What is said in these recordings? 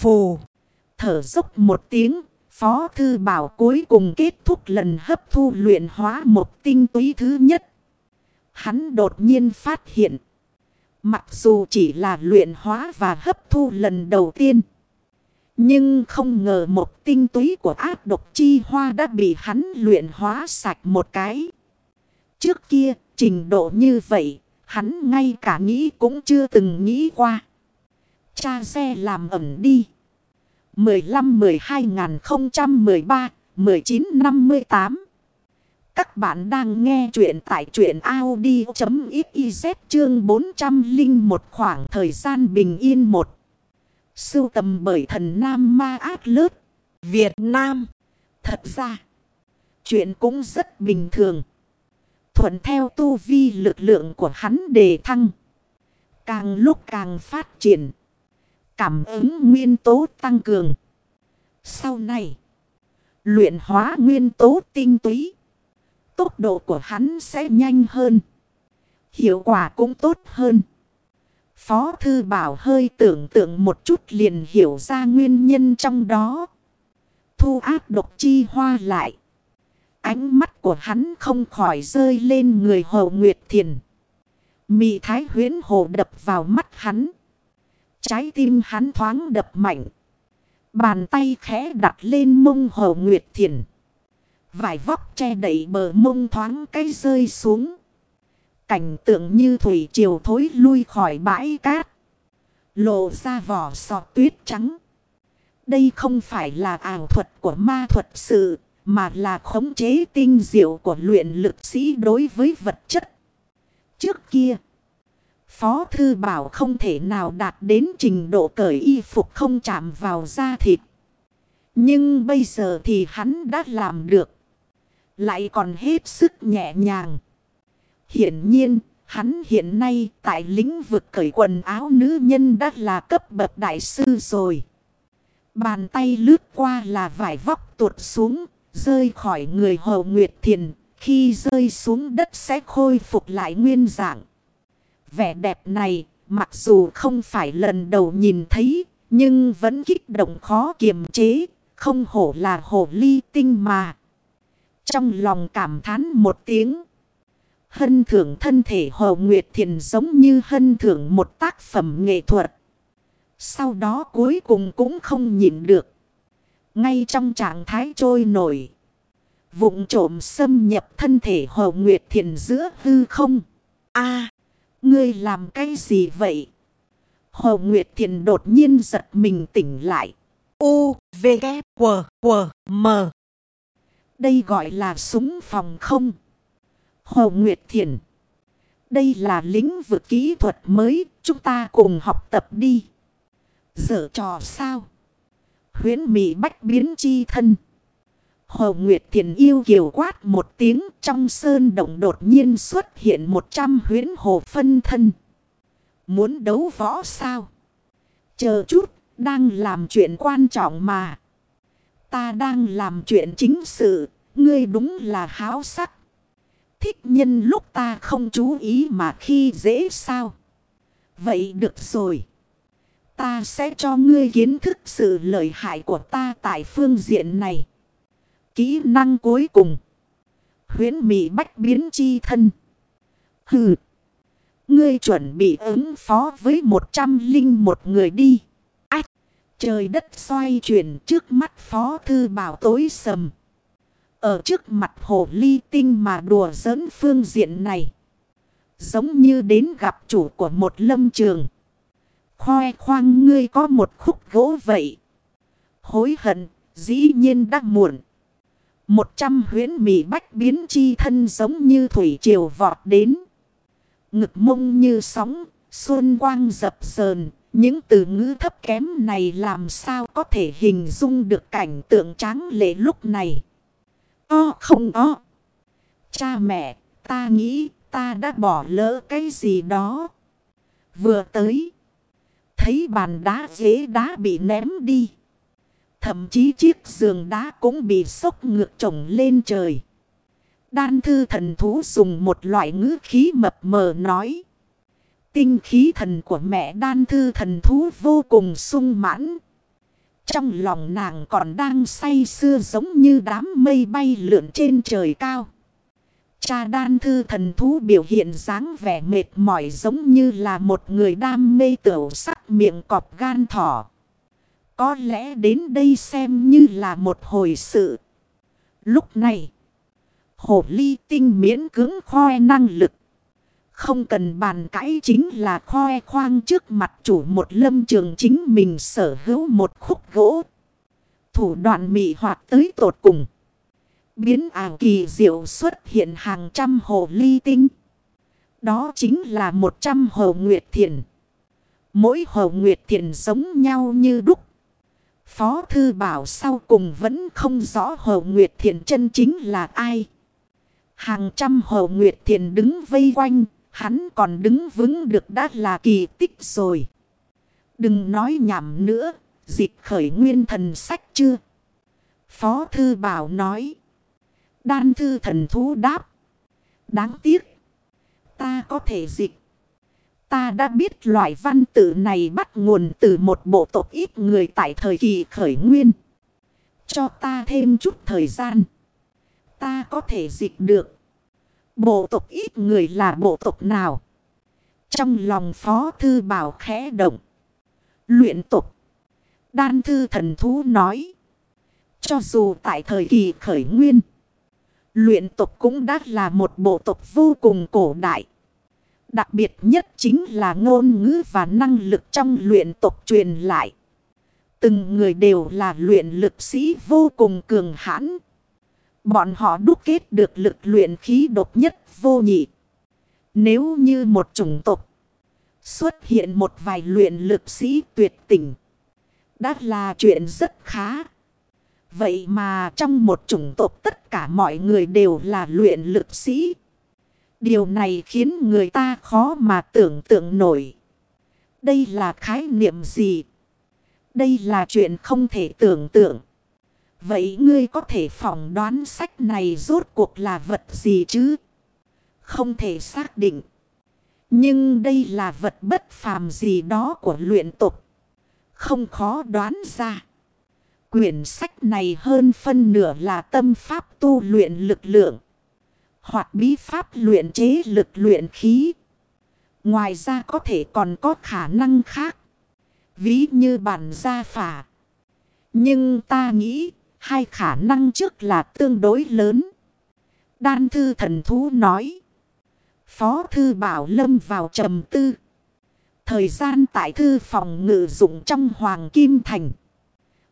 Phù. Thở dốc một tiếng. Phó thư bảo cuối cùng kết thúc lần hấp thu luyện hóa một tinh túy thứ nhất. Hắn đột nhiên phát hiện. Mặc dù chỉ là luyện hóa và hấp thu lần đầu tiên. Nhưng không ngờ một tinh túy của ác độc chi hoa đã bị hắn luyện hóa sạch một cái. Trước kia, trình độ như vậy, hắn ngay cả nghĩ cũng chưa từng nghĩ qua. Cha xe làm ẩm đi. 15-12-013-1958 Các bạn đang nghe chuyện tại chuyện Audi.xyz chương 401 khoảng thời gian bình yên một. Sưu tầm bởi thần Nam Ma Át Lớp, Việt Nam. Thật ra, chuyện cũng rất bình thường. Thuận theo tu vi lực lượng của hắn đề thăng. Càng lúc càng phát triển. Cảm ứng nguyên tố tăng cường. Sau này, luyện hóa nguyên tố tinh túy. Tốc độ của hắn sẽ nhanh hơn. Hiệu quả cũng tốt hơn. Phó Thư Bảo hơi tưởng tượng một chút liền hiểu ra nguyên nhân trong đó. Thu áp độc chi hoa lại. Ánh mắt của hắn không khỏi rơi lên người Hồ Nguyệt Thiền. Mị thái huyến hồ đập vào mắt hắn. Trái tim hắn thoáng đập mạnh. Bàn tay khẽ đặt lên mông Hồ Nguyệt Thiền. Vải vóc che đẩy bờ mông thoáng cái rơi xuống. Cảnh tượng như thủy triều thối lui khỏi bãi cát. Lộ ra vỏ sọt tuyết trắng. Đây không phải là ảo thuật của ma thuật sự, mà là khống chế tinh diệu của luyện lực sĩ đối với vật chất. Trước kia, Phó Thư Bảo không thể nào đạt đến trình độ cởi y phục không chạm vào da thịt. Nhưng bây giờ thì hắn đã làm được. Lại còn hết sức nhẹ nhàng. Hiển nhiên, hắn hiện nay tại lĩnh vực cởi quần áo nữ nhân đã là cấp bậc đại sư rồi. Bàn tay lướt qua là vải vóc tuột xuống, rơi khỏi người Hồ Nguyệt Thiền. Khi rơi xuống đất sẽ khôi phục lại nguyên dạng. Vẻ đẹp này, mặc dù không phải lần đầu nhìn thấy, nhưng vẫn kích động khó kiềm chế, không hổ là hồ ly tinh mà. Trong lòng cảm thán một tiếng. Hân thưởng thân thể Hồ Nguyệt Thiền giống như hân thưởng một tác phẩm nghệ thuật. Sau đó cuối cùng cũng không nhịn được. Ngay trong trạng thái trôi nổi. Vụng trộm xâm nhập thân thể Hồ Nguyệt Thiền giữa hư không. a ngươi làm cái gì vậy? Hồ Nguyệt Thiền đột nhiên giật mình tỉnh lại. U, V, K, W, W, M. Đây gọi là súng phòng không? Hồ Nguyệt Thiền. Đây là lĩnh vực kỹ thuật mới, chúng ta cùng học tập đi. Giờ trò sao? Huyến Mỹ bách biến chi thân. Hồ Nguyệt Thiền yêu kiều quát một tiếng trong sơn động đột nhiên xuất hiện một trăm huyến hồ phân thân. Muốn đấu võ sao? Chờ chút, đang làm chuyện quan trọng mà. Ta đang làm chuyện chính sự, ngươi đúng là háo sắc. Thích nhân lúc ta không chú ý mà khi dễ sao. Vậy được rồi. Ta sẽ cho ngươi kiến thức sự lợi hại của ta tại phương diện này. Kỹ năng cuối cùng. Huyến Mỹ bách biến chi thân. Hừ. Ngươi chuẩn bị ứng phó với một trăm linh một người đi. Ách. Trời đất xoay chuyển trước mắt phó thư bảo tối sầm. Ở trước mặt hồ ly tinh mà đùa giỡn phương diện này. Giống như đến gặp chủ của một lâm trường. Khoe khoang ngươi có một khúc gỗ vậy. Hối hận, dĩ nhiên đã muộn. Một trăm huyến mị bách biến chi thân giống như thủy triều vọt đến. Ngực mông như sóng, xuân quang dập dờn. Những từ ngữ thấp kém này làm sao có thể hình dung được cảnh tượng tráng lệ lúc này. O không o. Cha mẹ, ta nghĩ ta đã bỏ lỡ cái gì đó. Vừa tới. Thấy bàn đá ghế đá bị ném đi. Thậm chí chiếc giường đá cũng bị sốc ngược trồng lên trời. Đan thư thần thú dùng một loại ngữ khí mập mờ nói. Tinh khí thần của mẹ đan thư thần thú vô cùng sung mãn. Trong lòng nàng còn đang say sưa giống như đám mây bay lượn trên trời cao. Cha đan thư thần thú biểu hiện dáng vẻ mệt mỏi giống như là một người đam mê tiểu sắc miệng cọp gan thỏ. Có lẽ đến đây xem như là một hồi sự. Lúc này, hồ ly tinh miễn cưỡng khoe năng lực. Không cần bàn cãi chính là khoe khoang trước mặt chủ một lâm trường chính mình sở hữu một khúc gỗ. Thủ đoạn mị hoạt tới tột cùng. Biến ảo kỳ diệu xuất hiện hàng trăm hồ ly tinh. Đó chính là một trăm hồ nguyệt thiền. Mỗi hồ nguyệt thiền giống nhau như đúc. Phó thư bảo sau cùng vẫn không rõ hồ nguyệt thiền chân chính là ai. Hàng trăm hồ nguyệt thiền đứng vây quanh. Hắn còn đứng vững được đã là kỳ tích rồi. Đừng nói nhảm nữa. Dịch khởi nguyên thần sách chưa? Phó thư bảo nói. Đan thư thần thú đáp. Đáng tiếc. Ta có thể dịch. Ta đã biết loại văn tự này bắt nguồn từ một bộ tộc ít người tại thời kỳ khởi nguyên. Cho ta thêm chút thời gian. Ta có thể dịch được. Bộ tộc ít người là bộ tộc nào? Trong lòng phó thư bảo khẽ động. Luyện tục. Đan thư thần thú nói. Cho dù tại thời kỳ khởi nguyên. Luyện tục cũng đã là một bộ tộc vô cùng cổ đại. Đặc biệt nhất chính là ngôn ngữ và năng lực trong luyện tộc truyền lại. Từng người đều là luyện lực sĩ vô cùng cường hãn. Bọn họ đúc kết được lực luyện khí độc nhất vô nhị. Nếu như một chủng tộc xuất hiện một vài luyện lực sĩ tuyệt tình. Đã là chuyện rất khá. Vậy mà trong một chủng tộc tất cả mọi người đều là luyện lực sĩ. Điều này khiến người ta khó mà tưởng tượng nổi. Đây là khái niệm gì? Đây là chuyện không thể tưởng tượng. Vậy ngươi có thể phỏng đoán sách này rốt cuộc là vật gì chứ? Không thể xác định. Nhưng đây là vật bất phàm gì đó của luyện tục. Không khó đoán ra. Quyển sách này hơn phân nửa là tâm pháp tu luyện lực lượng. Hoặc bí pháp luyện chế lực luyện khí. Ngoài ra có thể còn có khả năng khác. Ví như bản gia phả. Nhưng ta nghĩ, hai khả năng trước là tương đối lớn. Đan thư thần thú nói. Phó thư bảo lâm vào trầm tư. Thời gian tại thư phòng ngự dụng trong Hoàng Kim Thành.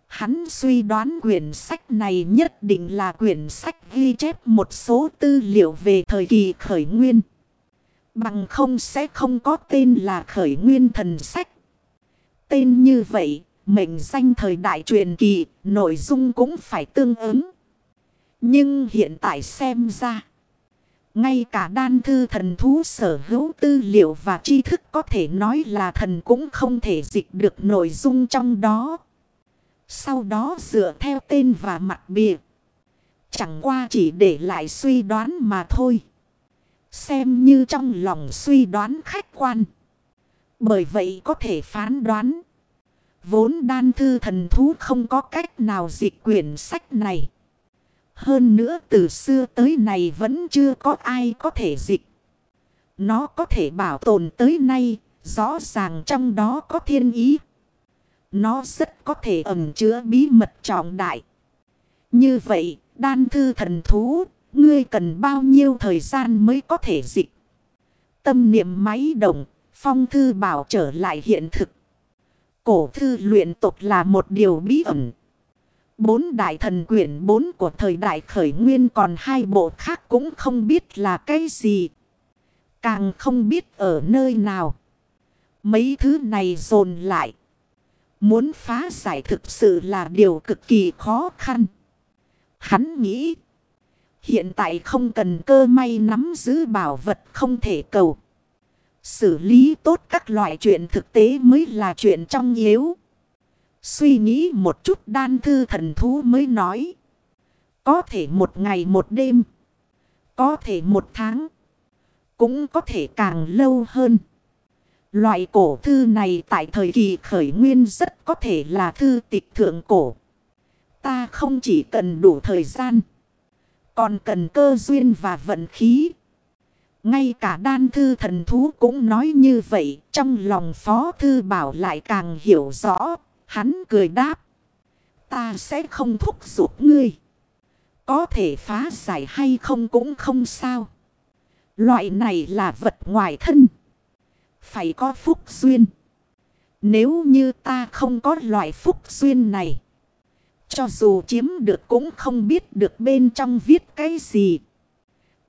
Hắn suy đoán quyển sách này nhất định là quyển sách ghi chép một số tư liệu về thời kỳ khởi nguyên. Bằng không sẽ không có tên là khởi nguyên thần sách. Tên như vậy, mệnh danh thời đại truyền kỳ, nội dung cũng phải tương ứng. Nhưng hiện tại xem ra, ngay cả đan thư thần thú sở hữu tư liệu và tri thức có thể nói là thần cũng không thể dịch được nội dung trong đó. Sau đó dựa theo tên và mặt bìa. Chẳng qua chỉ để lại suy đoán mà thôi. Xem như trong lòng suy đoán khách quan. Bởi vậy có thể phán đoán. Vốn đan thư thần thú không có cách nào dịch quyển sách này. Hơn nữa từ xưa tới nay vẫn chưa có ai có thể dịch. Nó có thể bảo tồn tới nay, rõ ràng trong đó có thiên ý. Nó rất có thể ẩn chứa bí mật trọng đại. Như vậy, đan thư thần thú, ngươi cần bao nhiêu thời gian mới có thể dịch. Tâm niệm máy động, phong thư bảo trở lại hiện thực. Cổ thư luyện tục là một điều bí ẩn. Bốn đại thần quyển bốn của thời đại khởi nguyên còn hai bộ khác cũng không biết là cái gì. Càng không biết ở nơi nào. Mấy thứ này dồn lại. Muốn phá giải thực sự là điều cực kỳ khó khăn. Hắn nghĩ. Hiện tại không cần cơ may nắm giữ bảo vật không thể cầu. Xử lý tốt các loại chuyện thực tế mới là chuyện trong yếu. Suy nghĩ một chút đan thư thần thú mới nói. Có thể một ngày một đêm. Có thể một tháng. Cũng có thể càng lâu hơn. Loại cổ thư này tại thời kỳ khởi nguyên rất có thể là thư tịch thượng cổ. Ta không chỉ cần đủ thời gian. Còn cần cơ duyên và vận khí. Ngay cả đan thư thần thú cũng nói như vậy. Trong lòng phó thư bảo lại càng hiểu rõ. Hắn cười đáp. Ta sẽ không thúc giục ngươi. Có thể phá giải hay không cũng không sao. Loại này là vật ngoài thân. Phải có phúc duyên. Nếu như ta không có loại phúc duyên này. Cho dù chiếm được cũng không biết được bên trong viết cái gì.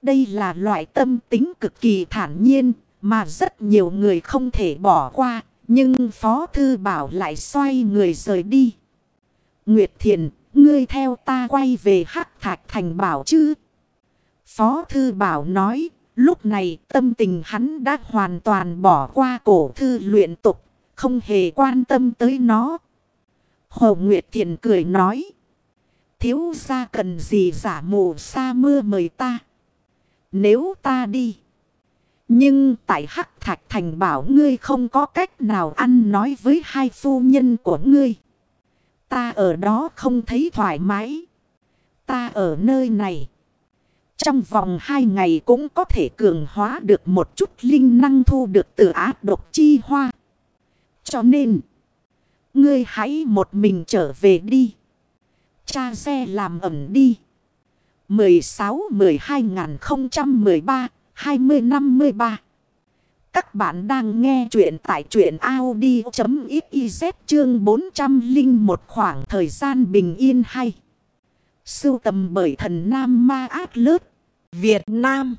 Đây là loại tâm tính cực kỳ thản nhiên mà rất nhiều người không thể bỏ qua. Nhưng Phó Thư Bảo lại xoay người rời đi. Nguyệt Thiền, ngươi theo ta quay về Hắc Thạch Thành Bảo chứ? Phó Thư Bảo nói, lúc này tâm tình hắn đã hoàn toàn bỏ qua cổ thư luyện tục, không hề quan tâm tới nó. Hồ Nguyệt Thiền cười nói. Thiếu ra cần gì giả mù xa mưa mời ta. Nếu ta đi. Nhưng tại Hắc Thạch Thành bảo ngươi không có cách nào ăn nói với hai phu nhân của ngươi. Ta ở đó không thấy thoải mái. Ta ở nơi này. Trong vòng hai ngày cũng có thể cường hóa được một chút linh năng thu được từ ác độc chi hoa. Cho nên, ngươi hãy một mình trở về đi. Cha xe làm ẩm đi. 16-12-013-2053 Các bạn đang nghe chuyện tại chuyện Audi.xyz chương 401 khoảng thời gian bình yên hay. Sưu tầm bởi thần Nam Ma Át Lớt, Việt Nam.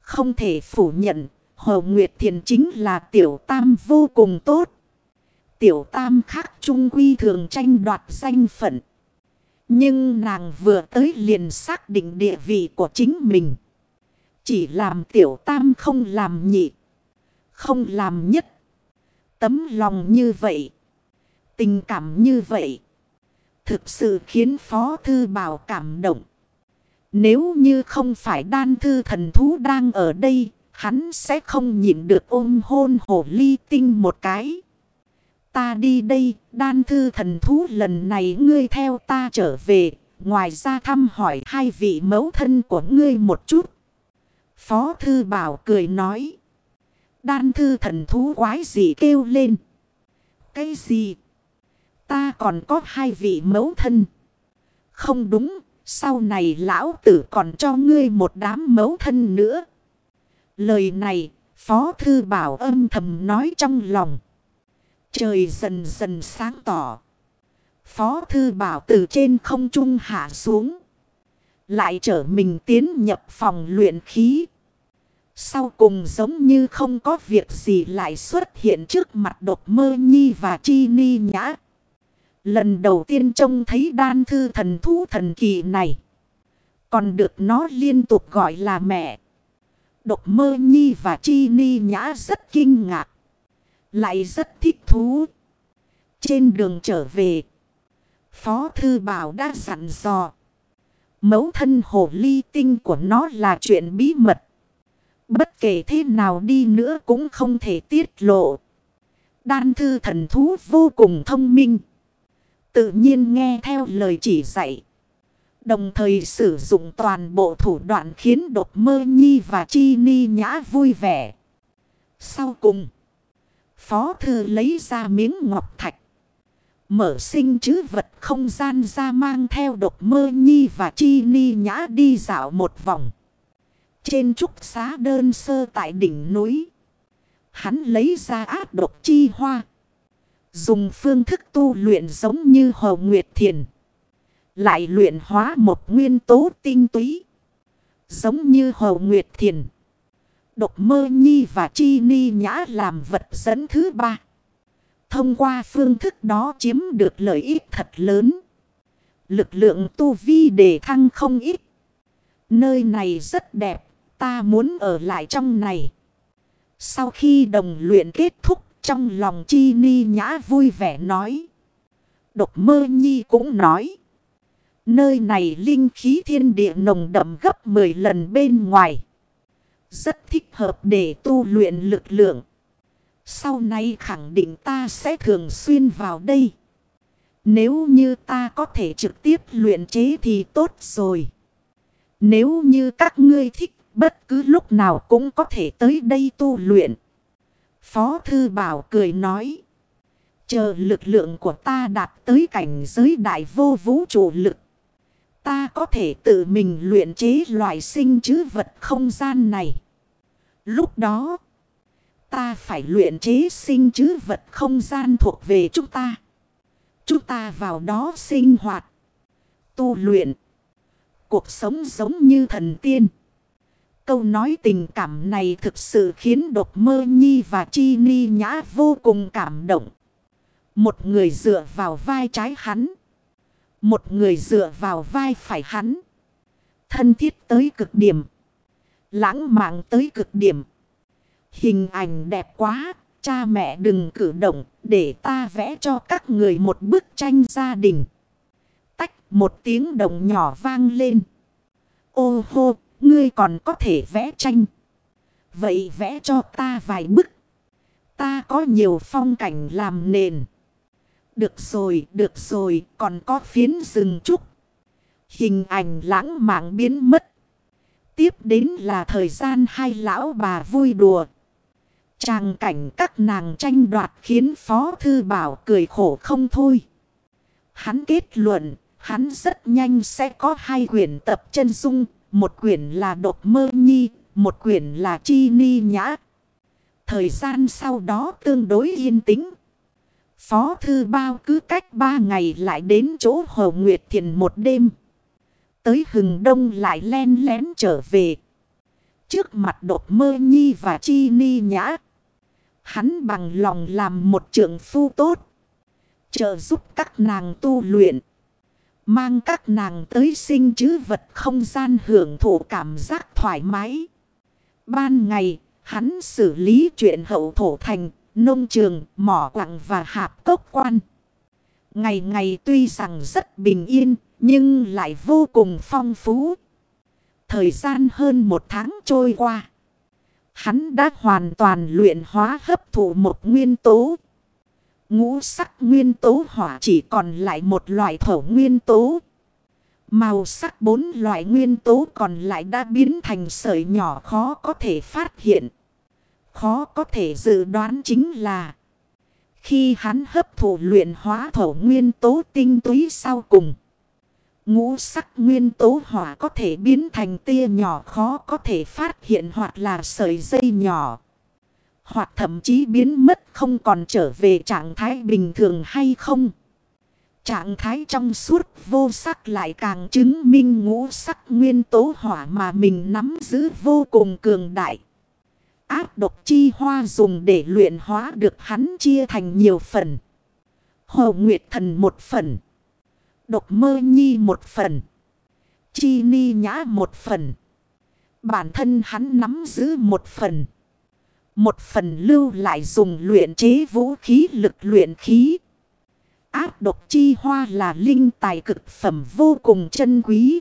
Không thể phủ nhận, Hồ Nguyệt Thiền chính là tiểu tam vô cùng tốt. Tiểu tam khác trung quy thường tranh đoạt danh phận. Nhưng nàng vừa tới liền xác định địa vị của chính mình. Chỉ làm tiểu tam không làm nhị. Không làm nhất. Tấm lòng như vậy. Tình cảm như vậy. Thực sự khiến Phó Thư Bảo cảm động. Nếu như không phải đan thư thần thú đang ở đây, hắn sẽ không nhịn được ôm hôn hồ ly tinh một cái. Ta đi đây, đan thư thần thú lần này ngươi theo ta trở về, ngoài ra thăm hỏi hai vị mẫu thân của ngươi một chút. Phó thư bảo cười nói. Đan thư thần thú quái gì kêu lên. Cái gì? Ta còn có hai vị mẫu thân. Không đúng, sau này lão tử còn cho ngươi một đám mẫu thân nữa. Lời này, Phó Thư Bảo âm thầm nói trong lòng. Trời dần dần sáng tỏ. Phó Thư Bảo từ trên không trung hạ xuống. Lại trở mình tiến nhập phòng luyện khí. Sau cùng giống như không có việc gì lại xuất hiện trước mặt độc mơ nhi và chi ni nhã. Lần đầu tiên trông thấy đan thư thần thú thần kỳ này. Còn được nó liên tục gọi là mẹ. Độc mơ nhi và chi ni nhã rất kinh ngạc. Lại rất thích thú. Trên đường trở về. Phó Thư Bảo đã dặn dò. Mấu thân hồ ly tinh của nó là chuyện bí mật. Bất kể thế nào đi nữa cũng không thể tiết lộ. Đan thư thần thú vô cùng thông minh. Tự nhiên nghe theo lời chỉ dạy. Đồng thời sử dụng toàn bộ thủ đoạn khiến độc mơ nhi và chi ni nhã vui vẻ. Sau cùng, Phó Thư lấy ra miếng ngọc thạch. Mở sinh chứ vật không gian ra mang theo độc mơ nhi và chi ni nhã đi dạo một vòng. Trên trúc xá đơn sơ tại đỉnh núi. Hắn lấy ra áp độc chi hoa. Dùng phương thức tu luyện giống như Hồ Nguyệt Thiền. Lại luyện hóa một nguyên tố tinh túy. Giống như Hồ Nguyệt Thiền. Độc mơ nhi và chi ni nhã làm vật dẫn thứ ba. Thông qua phương thức đó chiếm được lợi ích thật lớn. Lực lượng tu vi đề thăng không ít. Nơi này rất đẹp, ta muốn ở lại trong này. Sau khi đồng luyện kết thúc, trong lòng chi ni nhã vui vẻ nói. Độc mơ nhi cũng nói. Nơi này linh khí thiên địa nồng đậm gấp 10 lần bên ngoài. Rất thích hợp để tu luyện lực lượng. Sau này khẳng định ta sẽ thường xuyên vào đây. Nếu như ta có thể trực tiếp luyện chế thì tốt rồi. Nếu như các ngươi thích, bất cứ lúc nào cũng có thể tới đây tu luyện. Phó Thư Bảo cười nói. Chờ lực lượng của ta đạt tới cảnh giới đại vô vũ trụ lực. Ta có thể tự mình luyện chế loại sinh chứ vật không gian này. Lúc đó, ta phải luyện chế sinh chứ vật không gian thuộc về chúng ta. Chúng ta vào đó sinh hoạt, tu luyện. Cuộc sống giống như thần tiên. Câu nói tình cảm này thực sự khiến độc mơ nhi và chi ni nhã vô cùng cảm động. Một người dựa vào vai trái hắn. Một người dựa vào vai phải hắn. Thân thiết tới cực điểm. Lãng mạn tới cực điểm. Hình ảnh đẹp quá. Cha mẹ đừng cử động để ta vẽ cho các người một bức tranh gia đình. Tách một tiếng đồng nhỏ vang lên. Ô hô, ngươi còn có thể vẽ tranh. Vậy vẽ cho ta vài bức. Ta có nhiều phong cảnh làm nền. Được rồi, được rồi, còn có phiến rừng trúc. Hình ảnh lãng mạn biến mất. Tiếp đến là thời gian hai lão bà vui đùa. Tràng cảnh các nàng tranh đoạt khiến Phó Thư Bảo cười khổ không thôi. Hắn kết luận, hắn rất nhanh sẽ có hai quyển tập chân dung. Một quyển là Độc Mơ Nhi, một quyển là Chi Ni Nhã. Thời gian sau đó tương đối yên tĩnh. Phó Thư Bao cứ cách ba ngày lại đến chỗ Hồ Nguyệt Thiền một đêm. Tới hừng đông lại len lén trở về. Trước mặt đột mơ nhi và chi ni nhã. Hắn bằng lòng làm một trưởng phu tốt. Trợ giúp các nàng tu luyện. Mang các nàng tới sinh chứ vật không gian hưởng thụ cảm giác thoải mái. Ban ngày, hắn xử lý chuyện hậu thổ thành, nông trường, mỏ quặng và hạp cốc quan. Ngày ngày tuy rằng rất bình yên, nhưng lại vô cùng phong phú. Thời gian hơn một tháng trôi qua. Hắn đã hoàn toàn luyện hóa hấp thụ một nguyên tố. Ngũ sắc nguyên tố hỏa chỉ còn lại một loại thổ nguyên tố. Màu sắc bốn loại nguyên tố còn lại đã biến thành sợi nhỏ khó có thể phát hiện. Khó có thể dự đoán chính là, khi hắn hấp thụ luyện hóa thổ nguyên tố tinh túy sau cùng. Ngũ sắc nguyên tố hỏa có thể biến thành tia nhỏ khó có thể phát hiện hoặc là sợi dây nhỏ. Hoặc thậm chí biến mất không còn trở về trạng thái bình thường hay không. Trạng thái trong suốt vô sắc lại càng chứng minh ngũ sắc nguyên tố hỏa mà mình nắm giữ vô cùng cường đại. Áp độc chi hoa dùng để luyện hóa được hắn chia thành nhiều phần. Hồ Nguyệt Thần một phần. Độc mơ nhi một phần. Chi ni nhã một phần. Bản thân hắn nắm giữ một phần. Một phần lưu lại dùng luyện chế vũ khí, lực luyện khí. Áp độc chi hoa là linh tài cực phẩm vô cùng chân quý.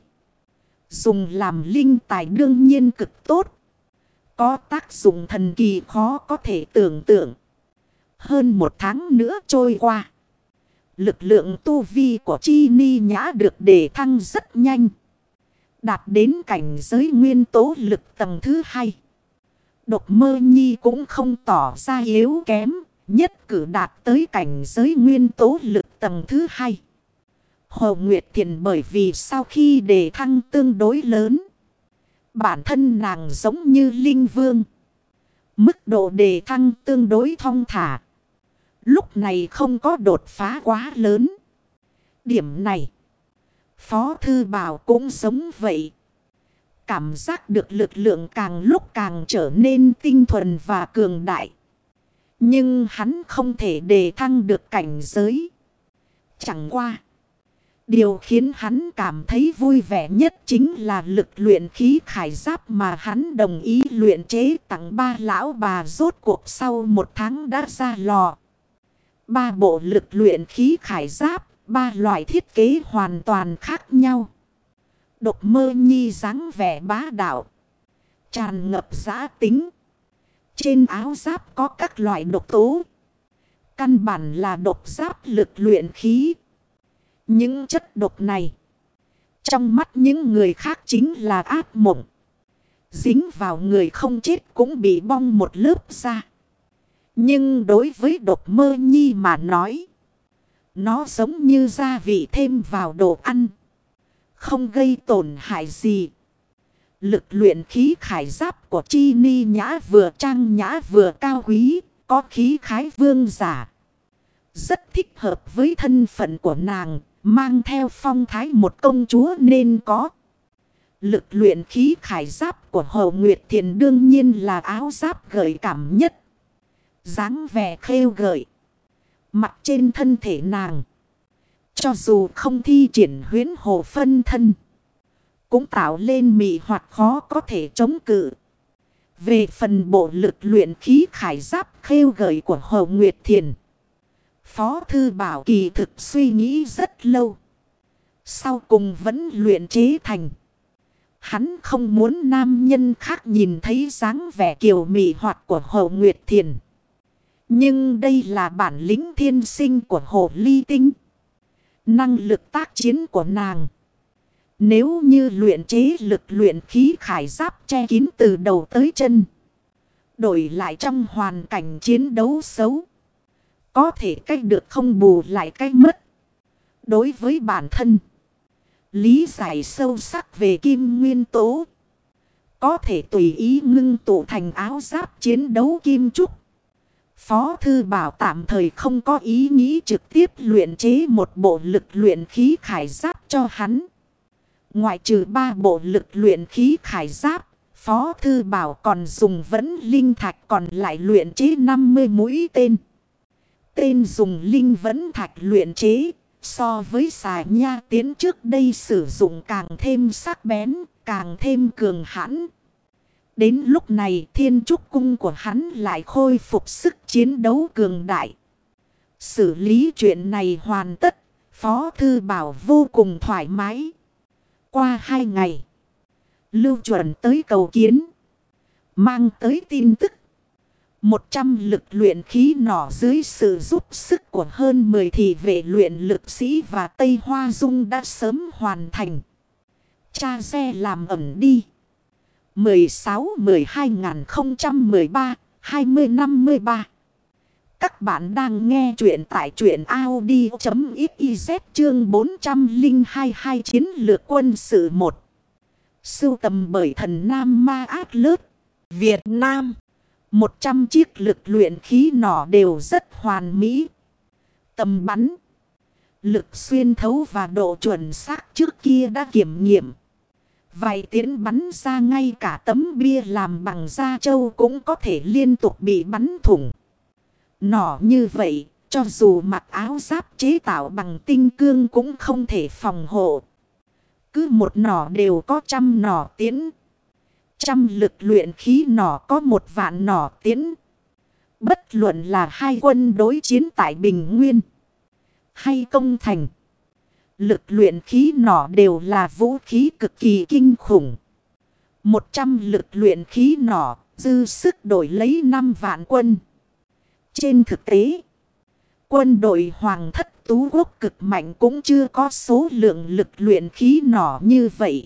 Dùng làm linh tài đương nhiên cực tốt. Có tác dụng thần kỳ khó có thể tưởng tượng. Hơn một tháng nữa trôi qua. Lực lượng tu vi của Chi Ni Nhã được đề thăng rất nhanh. Đạt đến cảnh giới nguyên tố lực tầng thứ hai. Độc mơ nhi cũng không tỏ ra yếu kém. Nhất cử đạt tới cảnh giới nguyên tố lực tầng thứ hai. Hồ Nguyệt Thiền bởi vì sau khi đề thăng tương đối lớn. Bản thân nàng giống như linh vương. Mức độ đề thăng tương đối thong thả. Lúc này không có đột phá quá lớn. Điểm này. Phó Thư Bảo cũng giống vậy. Cảm giác được lực lượng càng lúc càng trở nên tinh thuần và cường đại. Nhưng hắn không thể đề thăng được cảnh giới. Chẳng qua. Điều khiến hắn cảm thấy vui vẻ nhất chính là lực luyện khí khải giáp mà hắn đồng ý luyện chế tặng ba lão bà rốt cuộc sau một tháng đã ra lò. Ba bộ lực luyện khí khải giáp, ba loại thiết kế hoàn toàn khác nhau. Độc mơ nhi dáng vẻ bá đạo. Tràn ngập giã tính. Trên áo giáp có các loại độc tố. Căn bản là độc giáp lực luyện khí. Những chất độc này. Trong mắt những người khác chính là ác mộng. Dính vào người không chết cũng bị bong một lớp ra. Nhưng đối với độc mơ nhi mà nói. Nó giống như gia vị thêm vào đồ ăn. Không gây tổn hại gì. Lực luyện khí khải giáp của Chi Ni Nhã vừa trang nhã vừa cao quý. Có khí khái vương giả. Rất thích hợp với thân phận của nàng. Mang theo phong thái một công chúa nên có. Lực luyện khí khải giáp của Hồ Nguyệt Thiền đương nhiên là áo giáp gợi cảm nhất. dáng vẻ khêu gợi. Mặt trên thân thể nàng. Cho dù không thi triển huyến hồ phân thân. Cũng tạo lên mị hoặc khó có thể chống cự. Về phần bộ lực luyện khí khải giáp khêu gợi của Hồ Nguyệt Thiền. Phó Thư Bảo kỳ thực suy nghĩ rất lâu. Sau cùng vẫn luyện chế thành. Hắn không muốn nam nhân khác nhìn thấy dáng vẻ kiều mị hoạt của Hồ Nguyệt Thiền. Nhưng đây là bản lĩnh thiên sinh của Hồ Ly Tinh. Năng lực tác chiến của nàng. Nếu như luyện chế lực luyện khí khải giáp che kín từ đầu tới chân. Đổi lại trong hoàn cảnh chiến đấu xấu. Có thể cách được không bù lại cách mất. Đối với bản thân. Lý giải sâu sắc về kim nguyên tố. Có thể tùy ý ngưng tụ thành áo giáp chiến đấu kim trúc. Phó Thư Bảo tạm thời không có ý nghĩ trực tiếp luyện chế một bộ lực luyện khí khải giáp cho hắn. Ngoại trừ ba bộ lực luyện khí khải giáp, Phó Thư Bảo còn dùng vẫn linh thạch còn lại luyện chế 50 mũi tên. Tên dùng linh vẫn thạch luyện chế, so với xà nha tiến trước đây sử dụng càng thêm sắc bén, càng thêm cường hãn. Đến lúc này thiên trúc cung của hắn lại khôi phục sức chiến đấu cường đại. Xử lý chuyện này hoàn tất, Phó Thư Bảo vô cùng thoải mái. Qua hai ngày, Lưu chuẩn tới cầu kiến, mang tới tin tức. Một trăm lực luyện khí nỏ dưới sự giúp sức của hơn 10 thị vệ luyện lực sĩ và Tây Hoa Dung đã sớm hoàn thành. Cha xe làm ẩm đi. 16-12-013-2053 Các bạn đang nghe chuyện tại chuyện Audi.xyz chương 4022 chiến lược quân sự 1. Sưu tầm bởi thần Nam Ma Át Lớp Việt Nam. 100 chiếc lực luyện khí nỏ đều rất hoàn mỹ. Tầm bắn, lực xuyên thấu và độ chuẩn xác trước kia đã kiểm nghiệm. Vài tiến bắn ra ngay cả tấm bia làm bằng da trâu cũng có thể liên tục bị bắn thủng. Nỏ như vậy, cho dù mặc áo giáp chế tạo bằng tinh cương cũng không thể phòng hộ. Cứ một nỏ đều có trăm nỏ tiến. Trăm lực luyện khí nỏ có một vạn nỏ tiến. Bất luận là hai quân đối chiến tại Bình Nguyên. Hay công thành. Lực luyện khí nỏ đều là vũ khí cực kỳ kinh khủng. Một trăm lực luyện khí nỏ dư sức đổi lấy năm vạn quân. Trên thực tế, quân đội Hoàng thất Tú Quốc cực mạnh cũng chưa có số lượng lực luyện khí nỏ như vậy.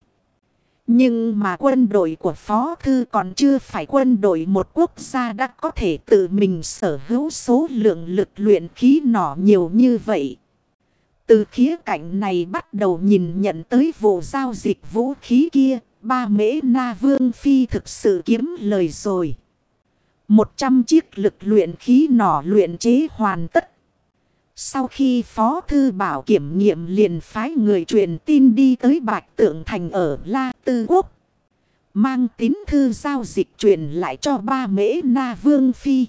Nhưng mà quân đội của Phó Thư còn chưa phải quân đội một quốc gia đã có thể tự mình sở hữu số lượng lực luyện khí nỏ nhiều như vậy. Từ khía cạnh này bắt đầu nhìn nhận tới vụ giao dịch vũ khí kia, ba mễ na vương phi thực sự kiếm lời rồi. Một trăm chiếc lực luyện khí nỏ luyện chế hoàn tất. Sau khi Phó Thư Bảo kiểm nghiệm liền phái người truyền tin đi tới Bạch Tượng Thành ở La Tư Quốc. Mang tín thư giao dịch truyền lại cho ba mễ na vương phi.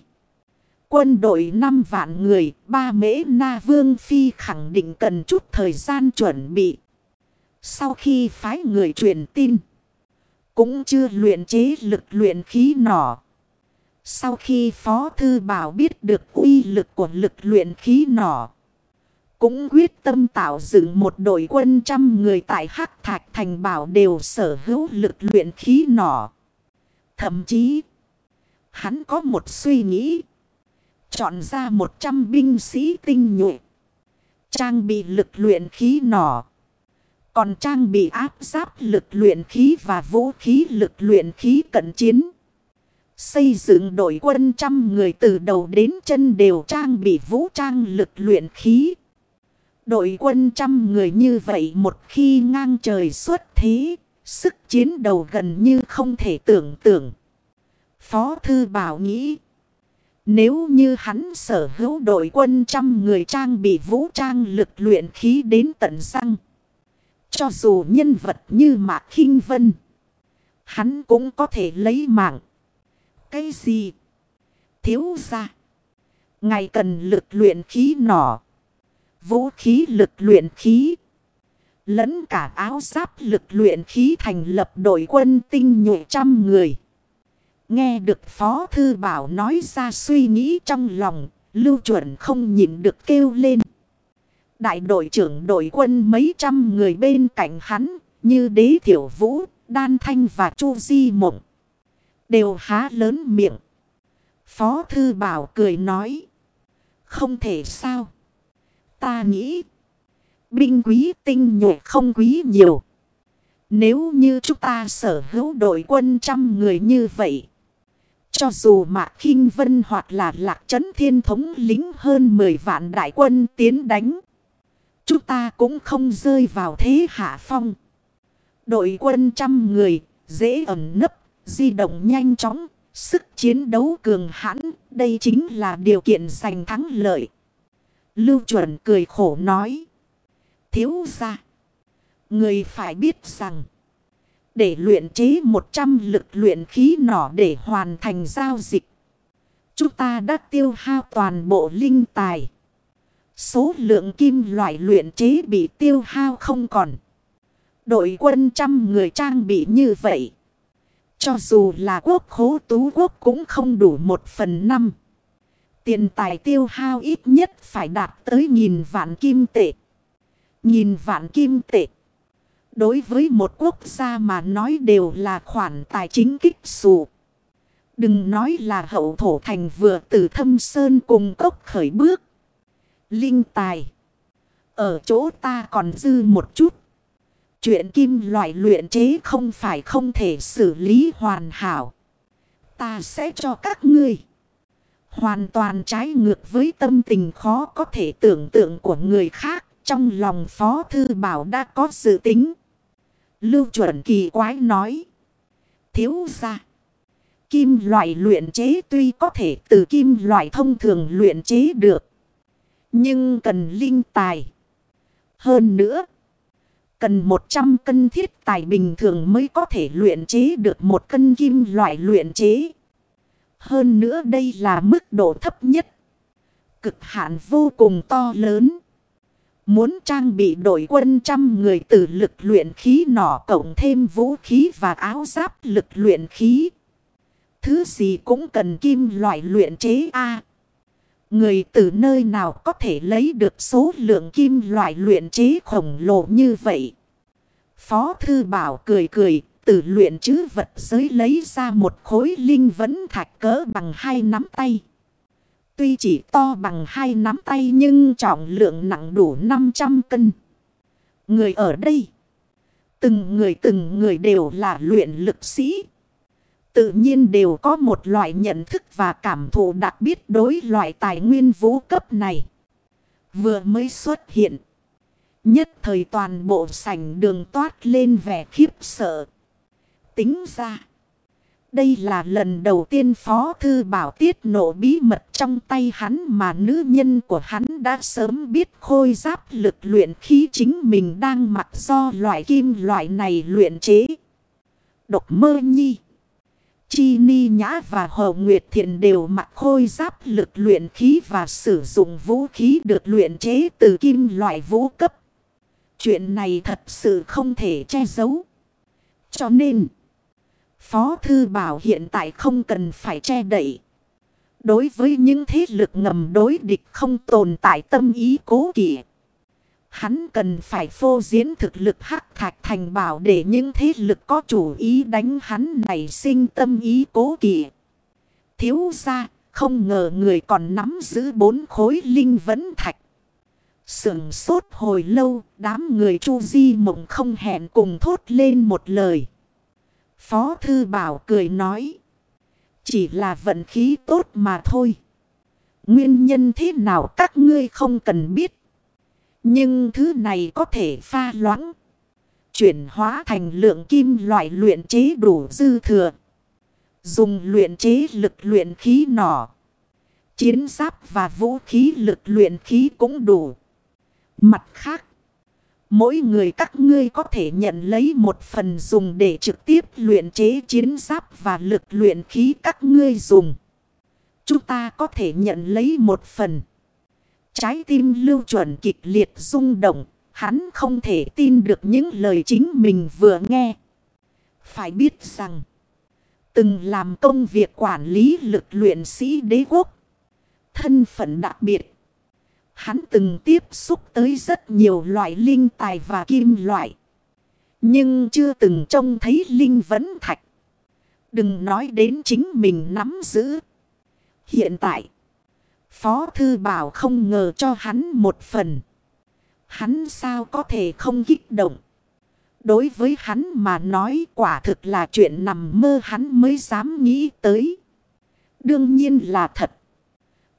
Quân đội 5 vạn người, ba mễ na vương phi khẳng định cần chút thời gian chuẩn bị. Sau khi phái người truyền tin, cũng chưa luyện chế lực luyện khí nỏ. Sau khi Phó Thư Bảo biết được uy lực của lực luyện khí nỏ, cũng quyết tâm tạo dựng một đội quân trăm người tại Hắc Thạch Thành Bảo đều sở hữu lực luyện khí nỏ. Thậm chí, Hắn có một suy nghĩ. Chọn ra 100 binh sĩ tinh nhuệ. Trang bị lực luyện khí nỏ. Còn trang bị áp giáp lực luyện khí và vũ khí lực luyện khí cận chiến. Xây dựng đội quân trăm người từ đầu đến chân đều trang bị vũ trang lực luyện khí. Đội quân trăm người như vậy một khi ngang trời xuất thế, sức chiến đầu gần như không thể tưởng tượng. Phó Thư Bảo nghĩ, nếu như hắn sở hữu đội quân trăm người trang bị vũ trang lực luyện khí đến tận răng. Cho dù nhân vật như Mạc khinh Vân, hắn cũng có thể lấy mạng. Cái gì? Thiếu ra. Ngày cần lực luyện khí nỏ. Vũ khí lực luyện khí. Lẫn cả áo giáp lực luyện khí thành lập đội quân tinh nhuệ trăm người. Nghe được Phó Thư Bảo nói ra suy nghĩ trong lòng, Lưu chuẩn không nhịn được kêu lên. Đại đội trưởng đội quân mấy trăm người bên cạnh hắn, như Đế Thiểu Vũ, Đan Thanh và Chu Di Mộng. Đều há lớn miệng. Phó Thư Bảo cười nói. Không thể sao. Ta nghĩ. Binh quý tinh nhuệ không quý nhiều. Nếu như chúng ta sở hữu đội quân trăm người như vậy. Cho dù Mạc khinh Vân hoặc là Lạc Trấn Thiên thống lính hơn 10 vạn đại quân tiến đánh. Chúng ta cũng không rơi vào thế hạ phong. Đội quân trăm người, dễ ẩn nấp, di động nhanh chóng, sức chiến đấu cường hãn. Đây chính là điều kiện giành thắng lợi. Lưu chuẩn cười khổ nói. Thiếu ra. Người phải biết rằng. Để luyện chế 100 lực luyện khí nỏ để hoàn thành giao dịch. Chúng ta đã tiêu hao toàn bộ linh tài. Số lượng kim loại luyện chế bị tiêu hao không còn. Đội quân trăm người trang bị như vậy. Cho dù là quốc khố tú quốc cũng không đủ một phần năm. Tiền tài tiêu hao ít nhất phải đạt tới nghìn vạn kim tệ. Nghìn vạn kim tệ. Đối với một quốc gia mà nói đều là khoản tài chính kích sụ. Đừng nói là hậu thổ thành vừa từ thâm sơn cùng cốc khởi bước. Linh tài. Ở chỗ ta còn dư một chút. Chuyện kim loại luyện chế không phải không thể xử lý hoàn hảo. Ta sẽ cho các ngươi. Hoàn toàn trái ngược với tâm tình khó có thể tưởng tượng của người khác. Trong lòng Phó Thư Bảo đã có sự tính. Lưu chuẩn kỳ quái nói. Thiếu ra. Kim loại luyện chế tuy có thể từ kim loại thông thường luyện chế được. Nhưng cần linh tài. Hơn nữa. Cần 100 cân thiết tài bình thường mới có thể luyện chế được một cân kim loại luyện chế. Hơn nữa đây là mức độ thấp nhất. Cực hạn vô cùng to lớn. Muốn trang bị đội quân trăm người từ lực luyện khí nỏ cộng thêm vũ khí và áo giáp lực luyện khí. Thứ gì cũng cần kim loại luyện chế A. Người từ nơi nào có thể lấy được số lượng kim loại luyện chế khổng lồ như vậy? Phó Thư Bảo cười cười, từ luyện chứ vật giới lấy ra một khối linh vấn thạch cỡ bằng hai nắm tay. Tuy chỉ to bằng hai nắm tay nhưng trọng lượng nặng đủ 500 cân. Người ở đây, từng người từng người đều là luyện lực sĩ. Tự nhiên đều có một loại nhận thức và cảm thụ đặc biệt đối loại tài nguyên vũ cấp này. Vừa mới xuất hiện. Nhất thời toàn bộ sảnh đường toát lên vẻ khiếp sợ. Tính ra. Đây là lần đầu tiên Phó Thư Bảo tiết nộ bí mật trong tay hắn mà nữ nhân của hắn đã sớm biết khôi giáp lực luyện khí chính mình đang mặc do loại kim loại này luyện chế. Độc mơ nhi. Chi Ni Nhã và Hồ Nguyệt Thiện đều mặc khôi giáp lực luyện khí và sử dụng vũ khí được luyện chế từ kim loại vũ cấp. Chuyện này thật sự không thể che giấu. Cho nên, Phó Thư Bảo hiện tại không cần phải che đậy. Đối với những thế lực ngầm đối địch không tồn tại tâm ý cố kỵ. Hắn cần phải phô diễn thực lực hắc thạch thành bảo để những thế lực có chủ ý đánh hắn này sinh tâm ý cố kỵ. Thiếu ra, không ngờ người còn nắm giữ bốn khối linh vấn thạch. Sưởng sốt hồi lâu, đám người chu di mộng không hẹn cùng thốt lên một lời. Phó thư bảo cười nói. Chỉ là vận khí tốt mà thôi. Nguyên nhân thế nào các ngươi không cần biết. Nhưng thứ này có thể pha loãng. Chuyển hóa thành lượng kim loại luyện chế đủ dư thừa. Dùng luyện chế lực luyện khí nỏ. Chiến giáp và vũ khí lực luyện khí cũng đủ. Mặt khác. Mỗi người các ngươi có thể nhận lấy một phần dùng để trực tiếp luyện chế chiến giáp và lực luyện khí các ngươi dùng. Chúng ta có thể nhận lấy một phần. Trái tim lưu chuẩn kịch liệt rung động. Hắn không thể tin được những lời chính mình vừa nghe. Phải biết rằng. Từng làm công việc quản lý lực luyện sĩ đế quốc. Thân phận đặc biệt. Hắn từng tiếp xúc tới rất nhiều loại linh tài và kim loại. Nhưng chưa từng trông thấy linh vấn thạch. Đừng nói đến chính mình nắm giữ. Hiện tại, Phó Thư Bảo không ngờ cho hắn một phần. Hắn sao có thể không kích động. Đối với hắn mà nói quả thực là chuyện nằm mơ hắn mới dám nghĩ tới. Đương nhiên là thật.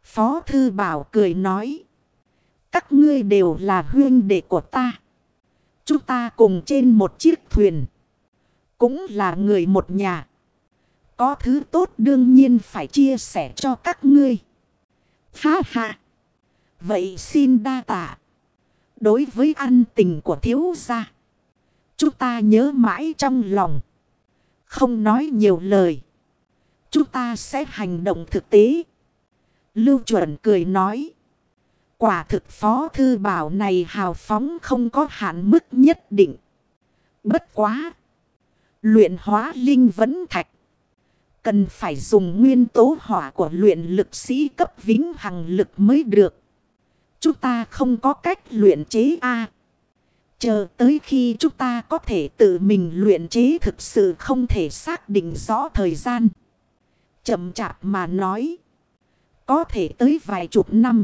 Phó Thư Bảo cười nói. Các ngươi đều là huyên đệ của ta. Chúng ta cùng trên một chiếc thuyền. Cũng là người một nhà. Có thứ tốt đương nhiên phải chia sẻ cho các ngươi. Ha ha. Vậy xin đa tạ. Đối với ăn tình của thiếu gia. Chúng ta nhớ mãi trong lòng. Không nói nhiều lời. Chúng ta sẽ hành động thực tế. Lưu chuẩn cười nói. Quả thực phó thư bảo này hào phóng không có hạn mức nhất định. Bất quá. Luyện hóa linh vấn thạch. Cần phải dùng nguyên tố hỏa của luyện lực sĩ cấp vĩnh hằng lực mới được. Chúng ta không có cách luyện chế A. Chờ tới khi chúng ta có thể tự mình luyện chế thực sự không thể xác định rõ thời gian. Chậm chạp mà nói. Có thể tới vài chục năm.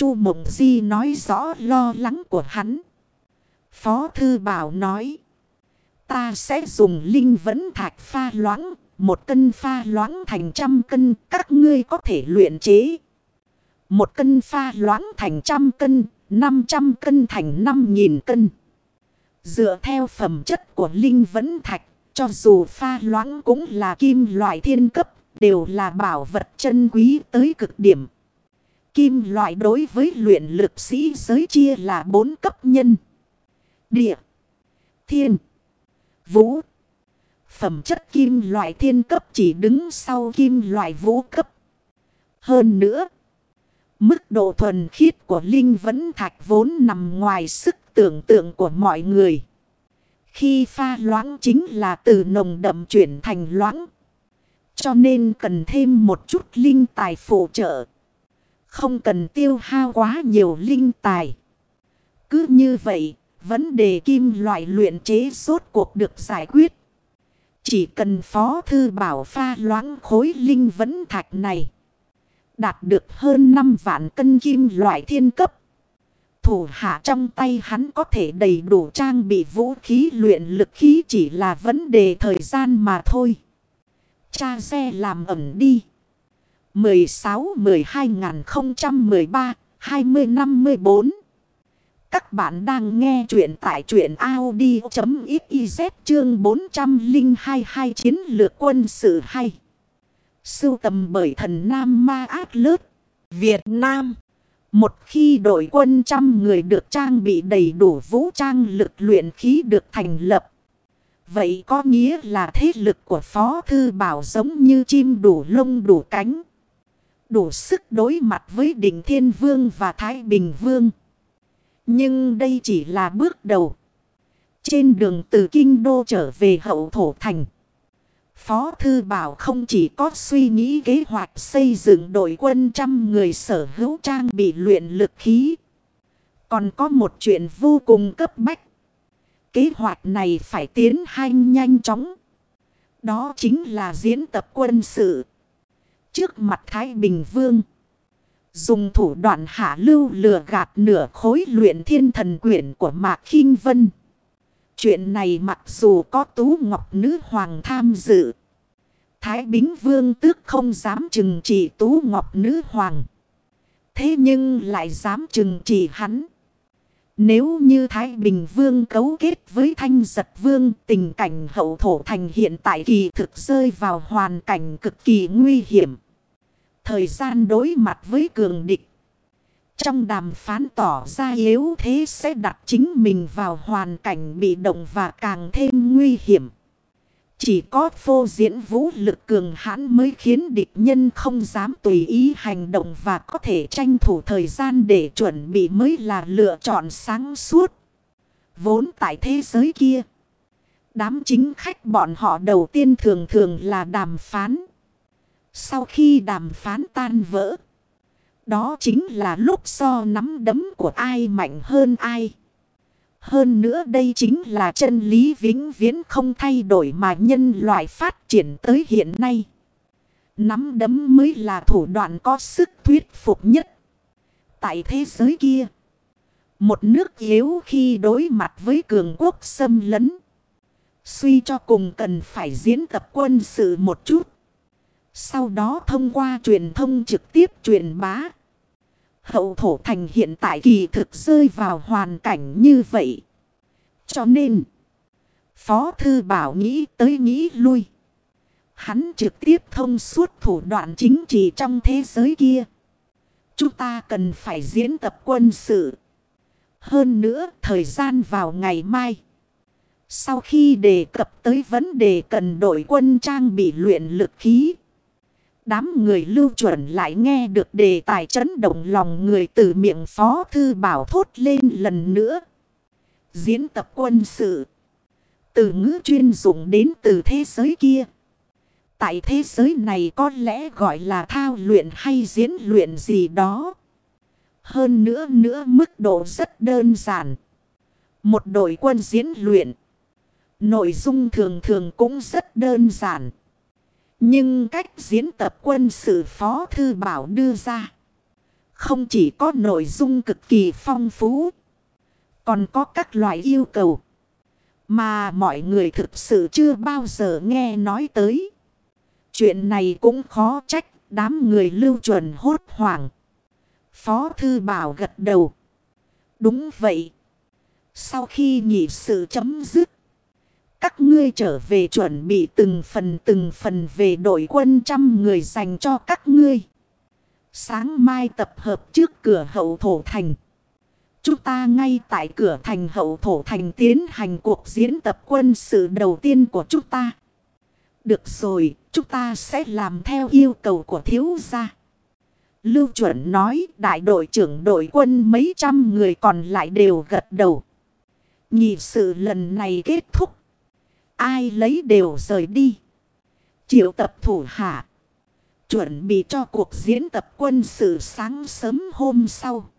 Chu Mộng Di nói rõ lo lắng của hắn. Phó Thư Bảo nói. Ta sẽ dùng linh vấn thạch pha loãng. Một cân pha loãng thành trăm cân. Các ngươi có thể luyện chế. Một cân pha loãng thành trăm cân. Năm trăm cân thành năm nghìn cân. Dựa theo phẩm chất của linh vấn thạch. Cho dù pha loãng cũng là kim loại thiên cấp. Đều là bảo vật chân quý tới cực điểm. Kim loại đối với luyện lực sĩ giới chia là bốn cấp nhân. Địa. Thiên. Vũ. Phẩm chất kim loại thiên cấp chỉ đứng sau kim loại vũ cấp. Hơn nữa. Mức độ thuần khiết của linh vẫn thạch vốn nằm ngoài sức tưởng tượng của mọi người. Khi pha loãng chính là từ nồng đậm chuyển thành loãng. Cho nên cần thêm một chút linh tài phụ trợ. Không cần tiêu hao quá nhiều linh tài. Cứ như vậy, vấn đề kim loại luyện chế suốt cuộc được giải quyết. Chỉ cần phó thư bảo pha loãng khối linh vấn thạch này. Đạt được hơn 5 vạn cân kim loại thiên cấp. Thủ hạ trong tay hắn có thể đầy đủ trang bị vũ khí luyện lực khí chỉ là vấn đề thời gian mà thôi. Cha xe làm ẩm đi. 16-12-013-2054 Các bạn đang nghe chuyện tại chuyện Audi.xyz chương 402 chiến lược quân sự hay. Sưu tầm bởi thần Nam Ma Át Lớt, Việt Nam. Một khi đội quân trăm người được trang bị đầy đủ vũ trang lực luyện khí được thành lập. Vậy có nghĩa là thế lực của Phó Thư Bảo giống như chim đủ lông đủ cánh đủ sức đối mặt với đỉnh Thiên Vương và Thái Bình Vương. Nhưng đây chỉ là bước đầu. Trên đường từ Kinh Đô trở về hậu thổ thành. Phó Thư Bảo không chỉ có suy nghĩ kế hoạch xây dựng đội quân trăm người sở hữu trang bị luyện lực khí. Còn có một chuyện vô cùng cấp bách. Kế hoạch này phải tiến hành nhanh chóng. Đó chính là diễn tập quân sự. Trước mặt Thái Bình Vương. Dùng thủ đoạn hạ lưu lừa gạt nửa khối luyện thiên thần quyển của Mạc kinh Vân. Chuyện này mặc dù có tú ngọc nữ hoàng tham dự. Thái Bính Vương tước không dám trừng trị tú ngọc nữ hoàng. Thế nhưng lại dám trừng trị hắn. Nếu như Thái Bình Vương cấu kết với Thanh Giật Vương, tình cảnh hậu thổ thành hiện tại kỳ thực rơi vào hoàn cảnh cực kỳ nguy hiểm. Thời gian đối mặt với cường địch. Trong đàm phán tỏ ra yếu thế sẽ đặt chính mình vào hoàn cảnh bị động và càng thêm nguy hiểm. Chỉ có phô diễn vũ lực cường hãn mới khiến địch nhân không dám tùy ý hành động và có thể tranh thủ thời gian để chuẩn bị mới là lựa chọn sáng suốt. Vốn tại thế giới kia. Đám chính khách bọn họ đầu tiên thường thường là đàm phán. Sau khi đàm phán tan vỡ. Đó chính là lúc so nắm đấm của ai mạnh hơn ai. Hơn nữa đây chính là chân lý vĩnh viễn không thay đổi mà nhân loại phát triển tới hiện nay. Nắm đấm mới là thủ đoạn có sức thuyết phục nhất. Tại thế giới kia, một nước yếu khi đối mặt với cường quốc xâm lấn. Suy cho cùng cần phải diễn tập quân sự một chút. Sau đó thông qua truyền thông trực tiếp truyền bá. Hậu thổ thành hiện tại kỳ thực rơi vào hoàn cảnh như vậy. Cho nên, Phó Thư Bảo nghĩ tới nghĩ lui. Hắn trực tiếp thông suốt thủ đoạn chính trị trong thế giới kia. Chúng ta cần phải diễn tập quân sự. Hơn nữa, thời gian vào ngày mai. Sau khi đề cập tới vấn đề cần đội quân trang bị luyện lực khí. Đám người lưu chuẩn lại nghe được đề tài chấn động lòng người từ miệng phó thư bảo thốt lên lần nữa. Diễn tập quân sự. Từ ngữ chuyên dụng đến từ thế giới kia. Tại thế giới này có lẽ gọi là thao luyện hay diễn luyện gì đó. Hơn nữa nữa mức độ rất đơn giản. Một đội quân diễn luyện. Nội dung thường thường cũng rất đơn giản. Nhưng cách diễn tập quân sự Phó Thư Bảo đưa ra. Không chỉ có nội dung cực kỳ phong phú. Còn có các loại yêu cầu. Mà mọi người thực sự chưa bao giờ nghe nói tới. Chuyện này cũng khó trách đám người lưu chuẩn hốt hoảng. Phó Thư Bảo gật đầu. Đúng vậy. Sau khi nhị sự chấm dứt. Các ngươi trở về chuẩn bị từng phần từng phần về đội quân trăm người dành cho các ngươi. Sáng mai tập hợp trước cửa hậu thổ thành. Chúng ta ngay tại cửa thành hậu thổ thành tiến hành cuộc diễn tập quân sự đầu tiên của chúng ta. Được rồi, chúng ta sẽ làm theo yêu cầu của thiếu gia. Lưu chuẩn nói đại đội trưởng đội quân mấy trăm người còn lại đều gật đầu. Nhị sự lần này kết thúc. Ai lấy đều rời đi. Triệu tập thủ hạ. Chuẩn bị cho cuộc diễn tập quân sự sáng sớm hôm sau.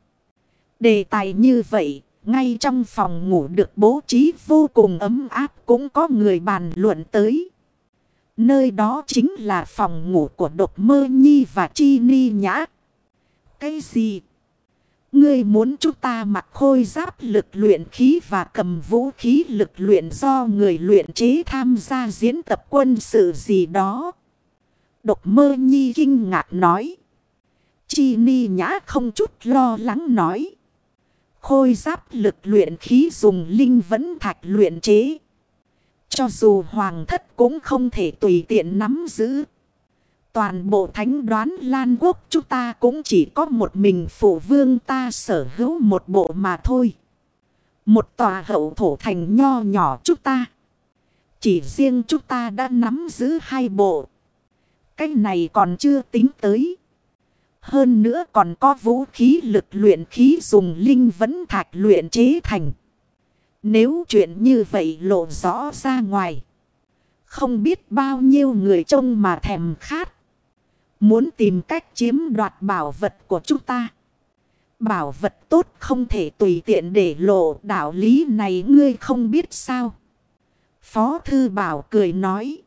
Đề tài như vậy, ngay trong phòng ngủ được bố trí vô cùng ấm áp cũng có người bàn luận tới. Nơi đó chính là phòng ngủ của độc mơ nhi và chi ni nhã. Cái gì? Ngươi muốn chúng ta mặc khôi giáp lực luyện khí và cầm vũ khí lực luyện do người luyện chế tham gia diễn tập quân sự gì đó. Độc mơ nhi kinh ngạc nói. Chi ni nhã không chút lo lắng nói. Khôi giáp lực luyện khí dùng linh vẫn thạch luyện chế. Cho dù hoàng thất cũng không thể tùy tiện nắm giữ. Toàn bộ thánh đoán Lan Quốc chúng ta cũng chỉ có một mình phụ vương ta sở hữu một bộ mà thôi. Một tòa hậu thổ thành nho nhỏ chúng ta. Chỉ riêng chúng ta đã nắm giữ hai bộ. Cái này còn chưa tính tới. Hơn nữa còn có vũ khí lực luyện khí dùng linh vấn thạch luyện chế thành. Nếu chuyện như vậy lộ rõ ra ngoài. Không biết bao nhiêu người trông mà thèm khát. Muốn tìm cách chiếm đoạt bảo vật của chúng ta. Bảo vật tốt không thể tùy tiện để lộ đạo lý này, ngươi không biết sao. Phó Thư Bảo cười nói.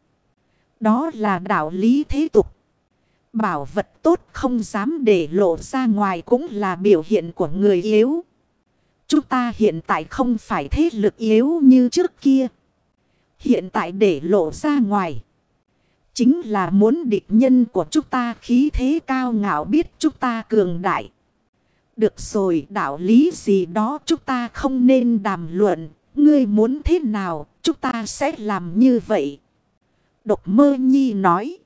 Đó là đạo lý thế tục. Bảo vật tốt không dám để lộ ra ngoài cũng là biểu hiện của người yếu. Chúng ta hiện tại không phải thế lực yếu như trước kia. Hiện tại để lộ ra ngoài. Chính là muốn địch nhân của chúng ta khí thế cao ngạo biết chúng ta cường đại. Được rồi, đạo lý gì đó chúng ta không nên đàm luận. Ngươi muốn thế nào, chúng ta sẽ làm như vậy. Độc mơ nhi nói.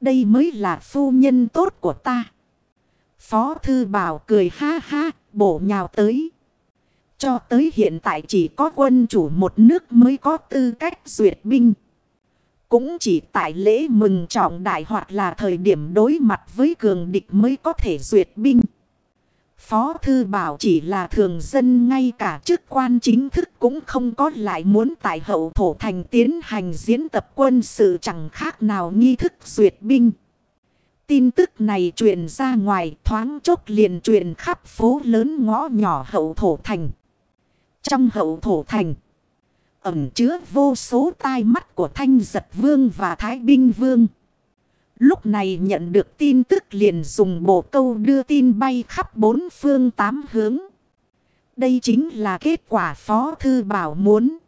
Đây mới là phu nhân tốt của ta. Phó thư bảo cười ha ha, bổ nhào tới. Cho tới hiện tại chỉ có quân chủ một nước mới có tư cách duyệt binh. Cũng chỉ tại lễ mừng trọng đại hoặc là thời điểm đối mặt với cường địch mới có thể duyệt binh. Phó Thư Bảo chỉ là thường dân ngay cả chức quan chính thức cũng không có lại muốn tại hậu thổ thành tiến hành diễn tập quân sự chẳng khác nào nghi thức duyệt binh. Tin tức này truyền ra ngoài thoáng chốc liền truyền khắp phố lớn ngõ nhỏ hậu thổ thành. Trong hậu thổ thành, ẩm chứa vô số tai mắt của Thanh Giật Vương và Thái Binh Vương. Lúc này nhận được tin tức liền dùng bộ câu đưa tin bay khắp bốn phương tám hướng. Đây chính là kết quả Phó Thư Bảo muốn.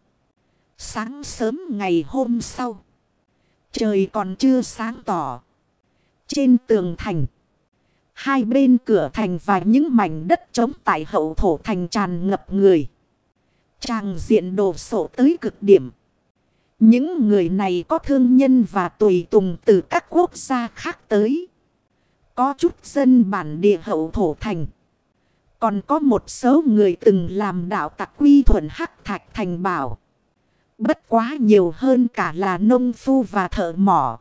Sáng sớm ngày hôm sau. Trời còn chưa sáng tỏ. Trên tường thành. Hai bên cửa thành và những mảnh đất trống tại hậu thổ thành tràn ngập người. Tràng diện đồ sổ tới cực điểm. Những người này có thương nhân và tùy tùng từ các quốc gia khác tới. Có chút dân bản địa hậu thổ thành. Còn có một số người từng làm đạo tặc quy thuận hắc thạch thành bảo. Bất quá nhiều hơn cả là nông phu và thợ mỏ.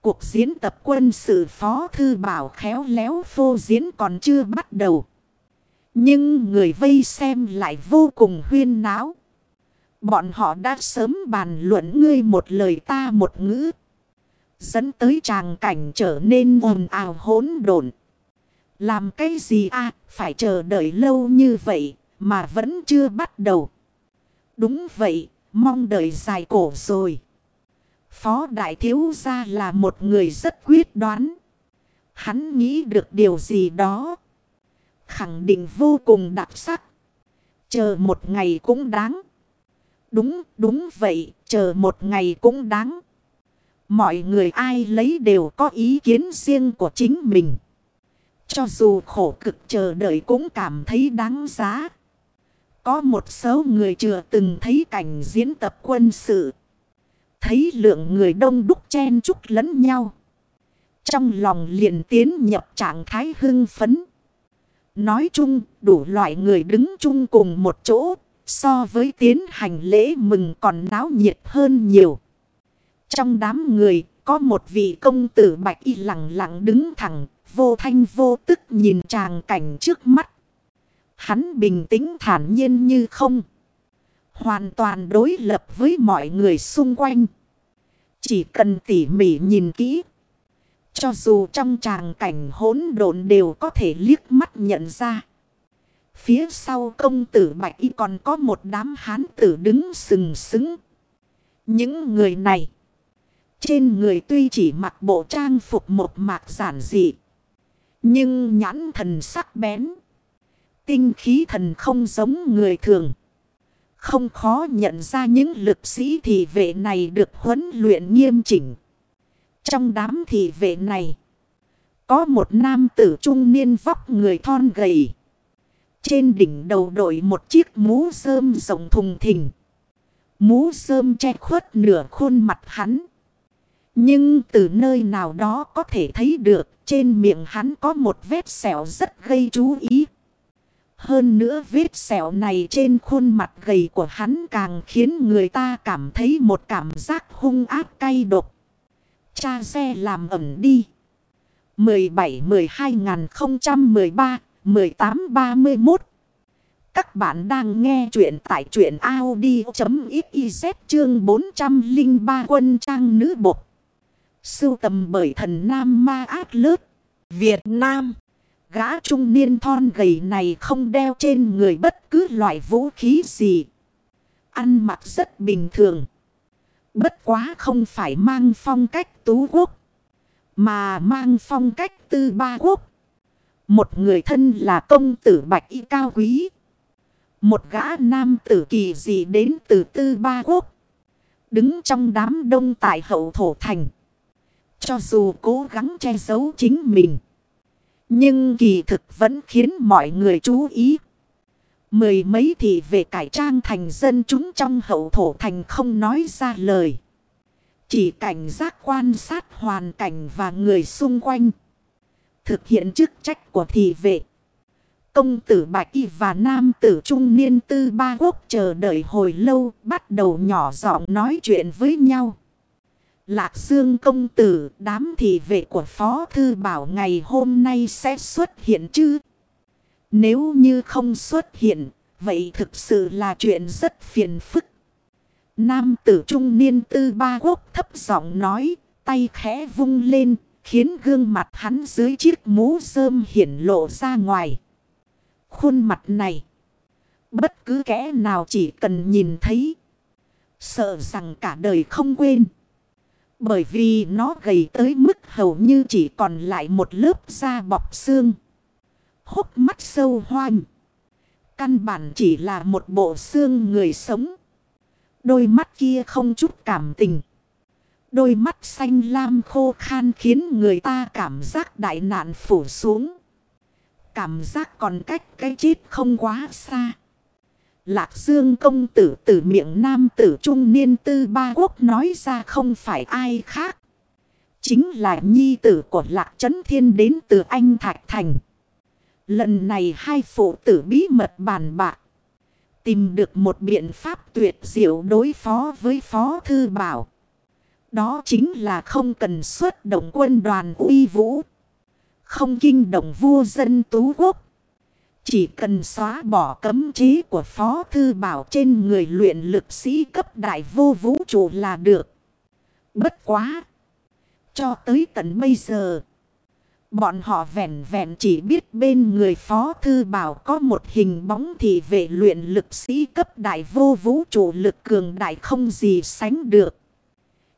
Cuộc diễn tập quân sự phó thư bảo khéo léo phô diễn còn chưa bắt đầu. Nhưng người vây xem lại vô cùng huyên náo. Bọn họ đã sớm bàn luận ngươi một lời ta một ngữ. Dẫn tới tràng cảnh trở nên ồn ào hỗn độn. Làm cái gì à, phải chờ đợi lâu như vậy mà vẫn chưa bắt đầu. Đúng vậy, mong đợi dài cổ rồi. Phó Đại Thiếu Gia là một người rất quyết đoán. Hắn nghĩ được điều gì đó. Khẳng định vô cùng đặc sắc. Chờ một ngày cũng đáng. Đúng, đúng vậy, chờ một ngày cũng đáng. Mọi người ai lấy đều có ý kiến riêng của chính mình. Cho dù khổ cực chờ đợi cũng cảm thấy đáng giá. Có một số người chưa từng thấy cảnh diễn tập quân sự. Thấy lượng người đông đúc chen chúc lẫn nhau. Trong lòng liền tiến nhập trạng thái hưng phấn. Nói chung đủ loại người đứng chung cùng một chỗ So với tiến hành lễ mừng còn náo nhiệt hơn nhiều. Trong đám người có một vị công tử bạch y lặng lặng đứng thẳng, vô thanh vô tức nhìn tràng cảnh trước mắt. Hắn bình tĩnh thản nhiên như không. Hoàn toàn đối lập với mọi người xung quanh. Chỉ cần tỉ mỉ nhìn kỹ. Cho dù trong tràng cảnh hỗn độn đều có thể liếc mắt nhận ra. Phía sau công tử Bạch Y còn có một đám hán tử đứng sừng sững. Những người này. Trên người tuy chỉ mặc bộ trang phục một mạc giản dị. Nhưng nhãn thần sắc bén. Tinh khí thần không giống người thường. Không khó nhận ra những lực sĩ thị vệ này được huấn luyện nghiêm chỉnh. Trong đám thị vệ này. Có một nam tử trung niên vóc người thon gầy. Trên đỉnh đầu đội một chiếc mũ sơm rộng thùng thình. Mũ sơm che khuất nửa khuôn mặt hắn. Nhưng từ nơi nào đó có thể thấy được, trên miệng hắn có một vết sẹo rất gây chú ý. Hơn nữa vết sẹo này trên khuôn mặt gầy của hắn càng khiến người ta cảm thấy một cảm giác hung ác cay độc. Cha xe làm ẩm đi. 17-12-013 1831 Các bạn đang nghe chuyện tại chuyện Audi.xyz chương 403 quân trang nữ bột. Sưu tầm bởi thần Nam Ma Át Lớp, Việt Nam. Gã trung niên thon gầy này không đeo trên người bất cứ loại vũ khí gì. Ăn mặc rất bình thường. Bất quá không phải mang phong cách tú quốc. Mà mang phong cách tư ba quốc. Một người thân là công tử bạch y cao quý. Một gã nam tử kỳ dị đến từ tư ba quốc. Đứng trong đám đông tại hậu thổ thành. Cho dù cố gắng che giấu chính mình. Nhưng kỳ thực vẫn khiến mọi người chú ý. Mười mấy thị về cải trang thành dân chúng trong hậu thổ thành không nói ra lời. Chỉ cảnh giác quan sát hoàn cảnh và người xung quanh. Thực hiện chức trách của thị vệ. Công tử Bạch Y và nam tử trung niên tư ba quốc chờ đợi hồi lâu bắt đầu nhỏ giọng nói chuyện với nhau. Lạc Dương công tử, đám thị vệ của Phó Thư Bảo ngày hôm nay sẽ xuất hiện chứ? Nếu như không xuất hiện, vậy thực sự là chuyện rất phiền phức. Nam tử trung niên tư ba quốc thấp giọng nói, tay khẽ vung lên, khiến gương mặt hắn dưới chiếc mũ rơm hiển lộ ra ngoài. Khuôn mặt này, bất cứ kẻ nào chỉ cần nhìn thấy, sợ rằng cả đời không quên. Bởi vì nó gầy tới mức hầu như chỉ còn lại một lớp da bọc xương. Hốc mắt sâu hoang Căn bản chỉ là một bộ xương người sống. Đôi mắt kia không chút cảm tình. Đôi mắt xanh lam khô khan khiến người ta cảm giác đại nạn phủ xuống. Cảm giác còn cách cái chết không quá xa. Lạc Dương công tử từ miệng nam tử trung niên tư ba quốc nói ra không phải ai khác. Chính là nhi tử của Lạc Trấn Thiên đến từ Anh Thạch Thành. Lần này hai phụ tử bí mật bàn bạc. Tìm được một biện pháp tuyệt diệu đối phó với Phó Thư Bảo. Đó chính là không cần xuất động quân đoàn uy vũ. Không kinh động vua dân tú quốc. Chỉ cần xóa bỏ cấm chế của Phó Thư Bảo trên người luyện lực sĩ cấp đại vô vũ trụ là được. Bất quá. Cho tới tận bây giờ. Bọn họ vẹn vẹn chỉ biết bên người Phó Thư Bảo có một hình bóng thì vệ luyện lực sĩ cấp đại vô vũ trụ lực cường đại không gì sánh được.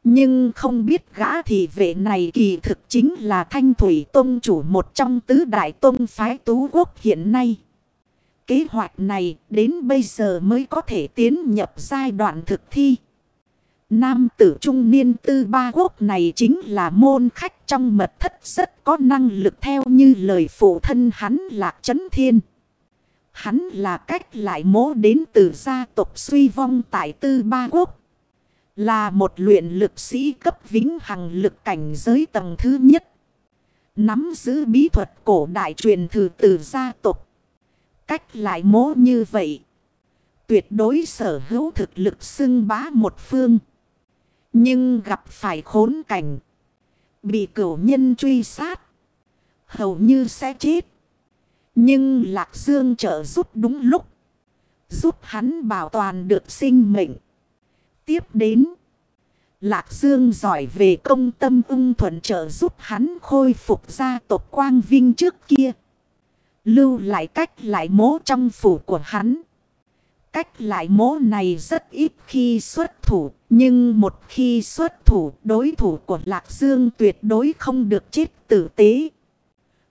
Nhưng không biết gã thị vệ này kỳ thực chính là Thanh Thủy Tông chủ một trong tứ đại tông phái tú quốc hiện nay. Kế hoạch này đến bây giờ mới có thể tiến nhập giai đoạn thực thi. Nam tử trung niên tư ba quốc này chính là môn khách trong mật thất, rất có năng lực theo như lời phụ thân hắn là Trấn Thiên. Hắn là cách lại mố đến từ gia tộc suy vong tại tư ba quốc. Là một luyện lực sĩ cấp vĩnh hằng lực cảnh giới tầng thứ nhất. Nắm giữ bí thuật cổ đại truyền thử từ gia tộc. Cách lại mố như vậy. Tuyệt đối sở hữu thực lực xưng bá một phương. Nhưng gặp phải khốn cảnh. Bị cửu nhân truy sát. Hầu như sẽ chết. Nhưng Lạc Dương trợ giúp đúng lúc. Giúp hắn bảo toàn được sinh mệnh. Tiếp đến. Lạc Dương giỏi về công tâm ung thuận trợ giúp hắn khôi phục gia tộc quang vinh trước kia. Lưu lại cách lại mố trong phủ của hắn. Cách lại mố này rất ít khi xuất thủ. Nhưng một khi xuất thủ, đối thủ của Lạc Dương tuyệt đối không được chết tử tế.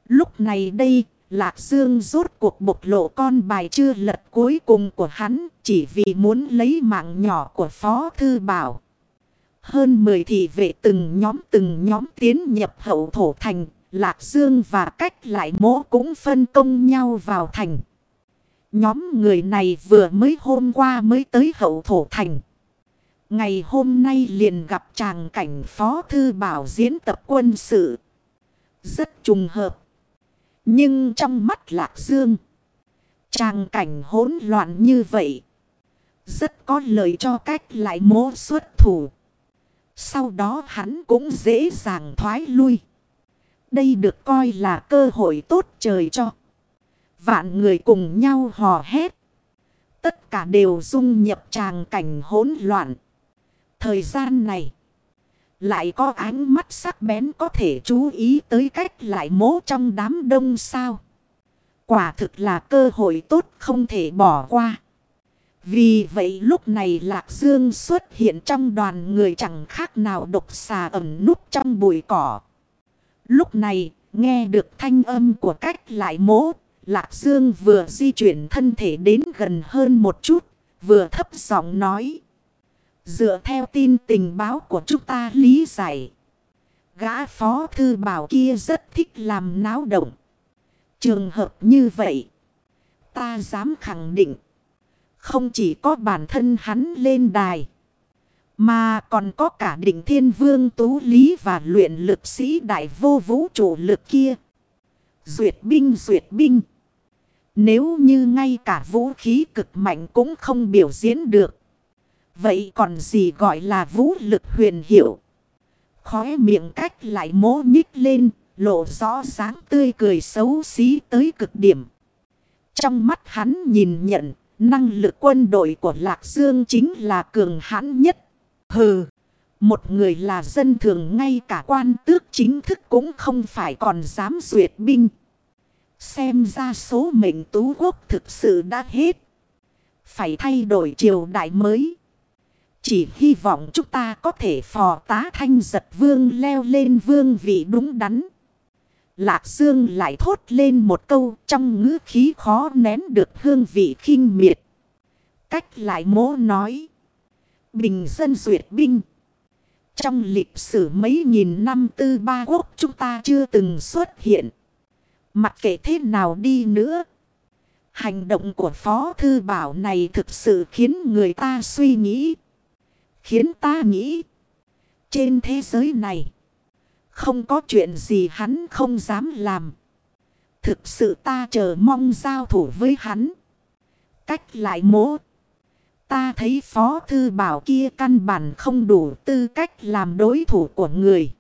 Lúc này đây, Lạc Dương rốt cuộc bộc lộ con bài chưa lật cuối cùng của hắn chỉ vì muốn lấy mạng nhỏ của Phó Thư Bảo. Hơn 10 thị vệ từng nhóm từng nhóm tiến nhập hậu thổ thành, Lạc Dương và cách lại mỗ cũng phân công nhau vào thành. Nhóm người này vừa mới hôm qua mới tới hậu thổ thành. Ngày hôm nay liền gặp chàng cảnh phó thư bảo diễn tập quân sự. Rất trùng hợp. Nhưng trong mắt Lạc Dương. Chàng cảnh hỗn loạn như vậy. Rất có lời cho cách lại mố xuất thủ. Sau đó hắn cũng dễ dàng thoái lui. Đây được coi là cơ hội tốt trời cho. Vạn người cùng nhau hò hét. Tất cả đều dung nhập tràng cảnh hỗn loạn. Thời gian này. Lại có ánh mắt sắc bén có thể chú ý tới cách lại mố trong đám đông sao. Quả thực là cơ hội tốt không thể bỏ qua. Vì vậy lúc này Lạc Dương xuất hiện trong đoàn người chẳng khác nào độc xà ẩn núp trong bụi cỏ. Lúc này, nghe được thanh âm của cách lại mố, Lạc Dương vừa di chuyển thân thể đến gần hơn một chút, vừa thấp giọng nói. Dựa theo tin tình báo của chúng ta lý giải. Gã phó thư bảo kia rất thích làm náo động. Trường hợp như vậy, ta dám khẳng định. Không chỉ có bản thân hắn lên đài. Mà còn có cả đỉnh thiên vương tú lý và luyện lực sĩ đại vô vũ trụ lực kia. Duyệt binh duyệt binh. Nếu như ngay cả vũ khí cực mạnh cũng không biểu diễn được. Vậy còn gì gọi là vũ lực huyền hiệu? Khóe miệng cách lại mố nhích lên, lộ rõ sáng tươi cười xấu xí tới cực điểm. Trong mắt hắn nhìn nhận, năng lực quân đội của Lạc Dương chính là cường hãn nhất. Hừ, một người là dân thường ngay cả quan tước chính thức cũng không phải còn dám duyệt binh. Xem ra số mệnh tú quốc thực sự đã hết. Phải thay đổi triều đại mới. Chỉ hy vọng chúng ta có thể phò tá thanh giật vương leo lên vương vị đúng đắn. Lạc Dương lại thốt lên một câu trong ngữ khí khó nén được hương vị khinh miệt. Cách lại mố nói. Bình dân duyệt binh. Trong lịch sử mấy nghìn năm tư ba quốc chúng ta chưa từng xuất hiện. Mặc kệ thế nào đi nữa. Hành động của Phó Thư Bảo này thực sự khiến người ta suy nghĩ. Khiến ta nghĩ. Trên thế giới này. Không có chuyện gì hắn không dám làm. Thực sự ta chờ mong giao thủ với hắn. Cách lại mố. Ta thấy Phó Thư Bảo kia căn bản không đủ tư cách làm đối thủ của người.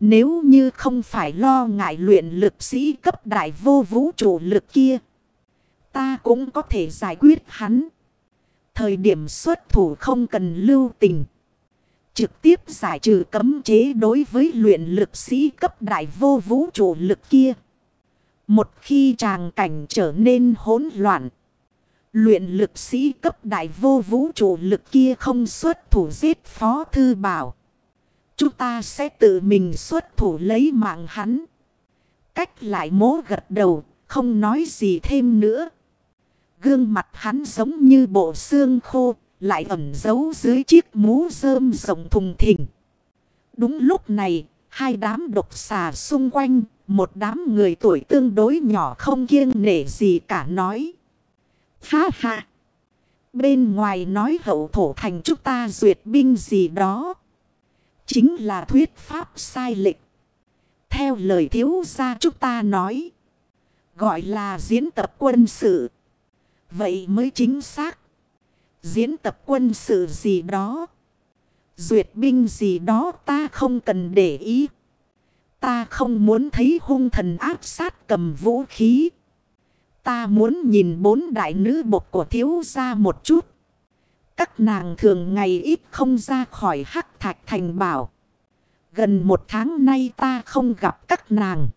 Nếu như không phải lo ngại luyện lực sĩ cấp đại vô vũ trụ lực kia. Ta cũng có thể giải quyết hắn. Thời điểm xuất thủ không cần lưu tình. Trực tiếp giải trừ cấm chế đối với luyện lực sĩ cấp đại vô vũ trụ lực kia. Một khi tràng cảnh trở nên hỗn loạn. Luyện lực sĩ cấp đại vô vũ trụ lực kia không xuất thủ giết phó thư bảo. Chúng ta sẽ tự mình xuất thủ lấy mạng hắn. Cách lại mố gật đầu, không nói gì thêm nữa. Gương mặt hắn giống như bộ xương khô, lại ẩn giấu dưới chiếc mũ rơm rộng thùng thình. Đúng lúc này, hai đám độc xà xung quanh, một đám người tuổi tương đối nhỏ không kiêng nể gì cả nói. Ha ha! Bên ngoài nói hậu thổ thành chúng ta duyệt binh gì đó. Chính là thuyết pháp sai lệch. Theo lời thiếu gia chúng ta nói. Gọi là diễn tập quân sự. Vậy mới chính xác. Diễn tập quân sự gì đó. Duyệt binh gì đó ta không cần để ý. Ta không muốn thấy hung thần áp sát cầm vũ khí. Ta muốn nhìn bốn đại nữ bột của thiếu gia một chút. Các nàng thường ngày ít không ra khỏi hắc thạch thành bảo. Gần một tháng nay ta không gặp các nàng.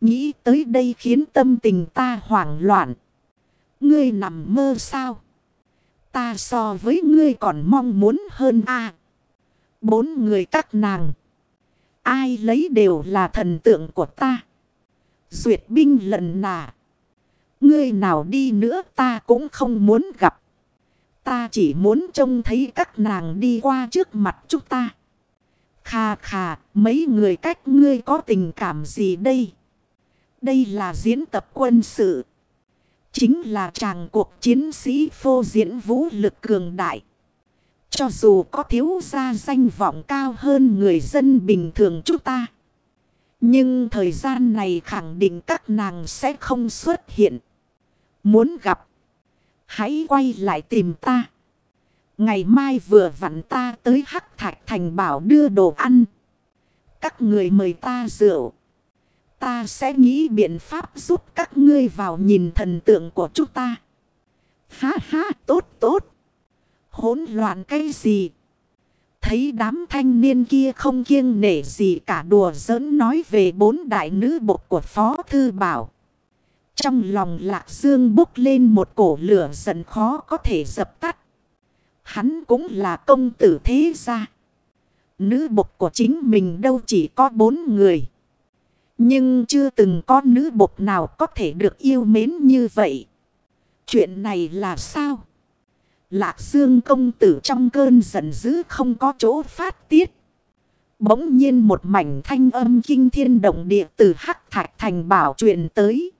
Nghĩ tới đây khiến tâm tình ta hoảng loạn. Ngươi nằm mơ sao? Ta so với ngươi còn mong muốn hơn a Bốn người các nàng. Ai lấy đều là thần tượng của ta. Duyệt binh lần nà. Ngươi nào đi nữa ta cũng không muốn gặp. Ta chỉ muốn trông thấy các nàng đi qua trước mặt chúng ta. Khà khà, mấy người cách ngươi có tình cảm gì đây? Đây là diễn tập quân sự. Chính là chàng cuộc chiến sĩ phô diễn vũ lực cường đại. Cho dù có thiếu gia danh vọng cao hơn người dân bình thường chúng ta. Nhưng thời gian này khẳng định các nàng sẽ không xuất hiện. Muốn gặp. Hãy quay lại tìm ta. Ngày mai vừa vặn ta tới Hắc Thạch Thành bảo đưa đồ ăn. Các người mời ta rượu. Ta sẽ nghĩ biện pháp giúp các ngươi vào nhìn thần tượng của chúng ta. Ha ha, tốt tốt. Hỗn loạn cái gì? Thấy đám thanh niên kia không kiêng nể gì cả đùa giỡn nói về bốn đại nữ bộ của Phó Thư Bảo. Trong lòng Lạc Dương bốc lên một cổ lửa giận khó có thể dập tắt. Hắn cũng là công tử thế gia. Nữ bộc của chính mình đâu chỉ có bốn người. Nhưng chưa từng có nữ bột nào có thể được yêu mến như vậy. Chuyện này là sao? Lạc Dương công tử trong cơn giận dữ không có chỗ phát tiết. Bỗng nhiên một mảnh thanh âm kinh thiên động địa từ hắc thạch thành bảo truyền tới.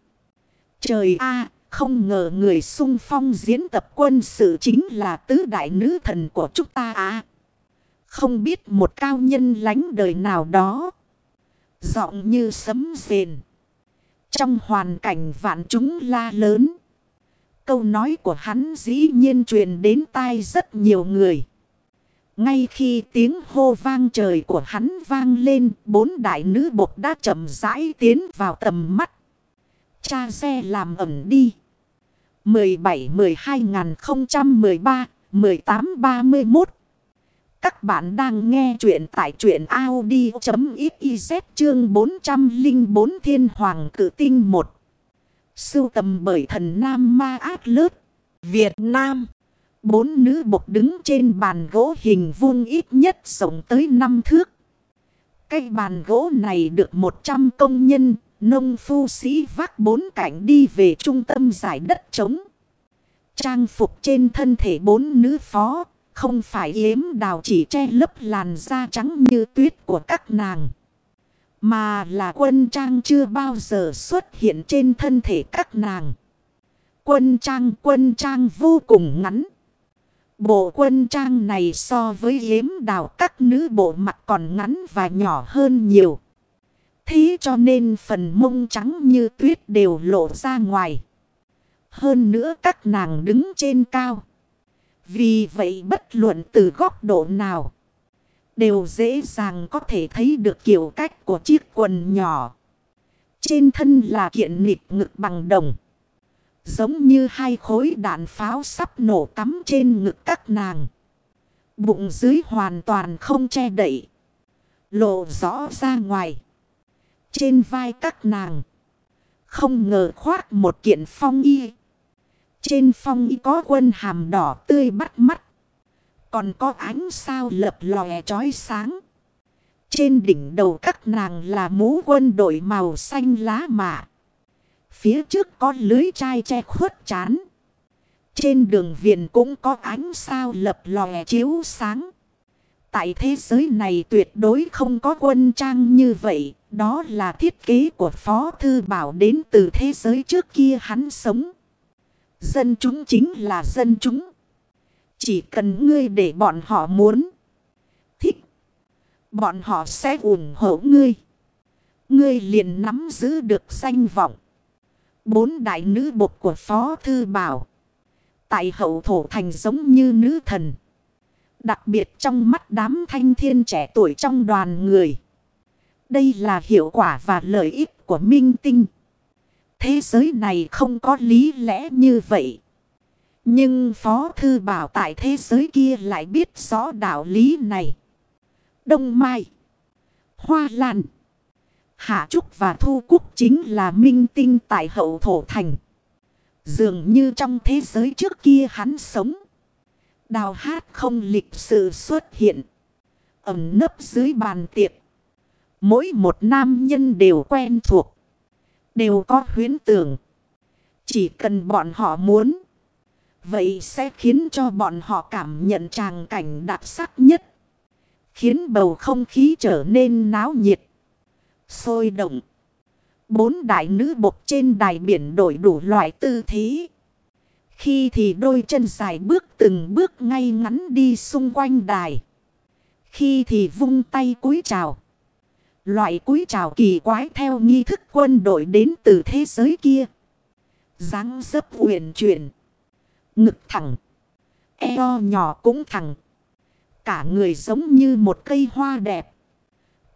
Trời a không ngờ người sung phong diễn tập quân sự chính là tứ đại nữ thần của chúng ta à. Không biết một cao nhân lánh đời nào đó. Giọng như sấm rền. Trong hoàn cảnh vạn chúng la lớn. Câu nói của hắn dĩ nhiên truyền đến tai rất nhiều người. Ngay khi tiếng hô vang trời của hắn vang lên, bốn đại nữ bột đã chậm rãi tiến vào tầm mắt. Cha xe làm ẩm đi. 17-12-013-18-31 Các bạn đang nghe chuyện tại chuyện Audi.xyz chương 404 Thiên Hoàng Cử Tinh 1 Sưu tầm bởi thần Nam Ma Át Lớt Việt Nam Bốn nữ bột đứng trên bàn gỗ hình vuông ít nhất sống tới năm thước. Cây bàn gỗ này được 100 công nhân, nông phu sĩ vác bốn cảnh đi về trung tâm giải đất trống. Trang phục trên thân thể bốn nữ phó, không phải yếm đào chỉ che lấp làn da trắng như tuyết của các nàng. Mà là quân trang chưa bao giờ xuất hiện trên thân thể các nàng. Quân trang quân trang vô cùng ngắn. Bộ quân trang này so với yếm đào các nữ bộ mặt còn ngắn và nhỏ hơn nhiều. Thế cho nên phần mông trắng như tuyết đều lộ ra ngoài. Hơn nữa các nàng đứng trên cao. Vì vậy bất luận từ góc độ nào. Đều dễ dàng có thể thấy được kiểu cách của chiếc quần nhỏ. Trên thân là kiện nịp ngực bằng đồng. Giống như hai khối đạn pháo sắp nổ cắm trên ngực các nàng. Bụng dưới hoàn toàn không che đậy. Lộ rõ ra ngoài. Trên vai các nàng. Không ngờ khoác một kiện phong y. Trên phong y có quân hàm đỏ tươi bắt mắt. Còn có ánh sao lập lòe trói sáng. Trên đỉnh đầu các nàng là mũ quân đội màu xanh lá mạ. Phía trước có lưới chai che khuất chán. Trên đường viền cũng có ánh sao lập lòe chiếu sáng. Tại thế giới này tuyệt đối không có quân trang như vậy. Đó là thiết kế của Phó Thư Bảo đến từ thế giới trước kia hắn sống. Dân chúng chính là dân chúng. Chỉ cần ngươi để bọn họ muốn. Thích. Bọn họ sẽ ủng hộ ngươi. Ngươi liền nắm giữ được danh vọng. Bốn đại nữ bột của Phó Thư Bảo. Tại hậu thổ thành giống như nữ thần. Đặc biệt trong mắt đám thanh thiên trẻ tuổi trong đoàn người. Đây là hiệu quả và lợi ích của minh tinh. Thế giới này không có lý lẽ như vậy. Nhưng Phó Thư Bảo tại thế giới kia lại biết rõ đạo lý này. Đông Mai. Hoa Lan. Hạ Trúc và Thu Cúc chính là minh tinh tại hậu thổ thành. Dường như trong thế giới trước kia hắn sống. Đào hát không lịch sự xuất hiện. Ẩm nấp dưới bàn tiệc. Mỗi một nam nhân đều quen thuộc. Đều có huyến tưởng. Chỉ cần bọn họ muốn. Vậy sẽ khiến cho bọn họ cảm nhận tràng cảnh đặc sắc nhất. Khiến bầu không khí trở nên náo nhiệt. Sôi động. Bốn đại nữ bột trên đài biển đổi đủ loại tư thế. Khi thì đôi chân dài bước từng bước ngay ngắn đi xung quanh đài. Khi thì vung tay cúi chào. Loại cúi chào kỳ quái theo nghi thức quân đội đến từ thế giới kia. dáng dấp uyển chuyển. Ngực thẳng. Eo nhỏ cũng thẳng. Cả người giống như một cây hoa đẹp.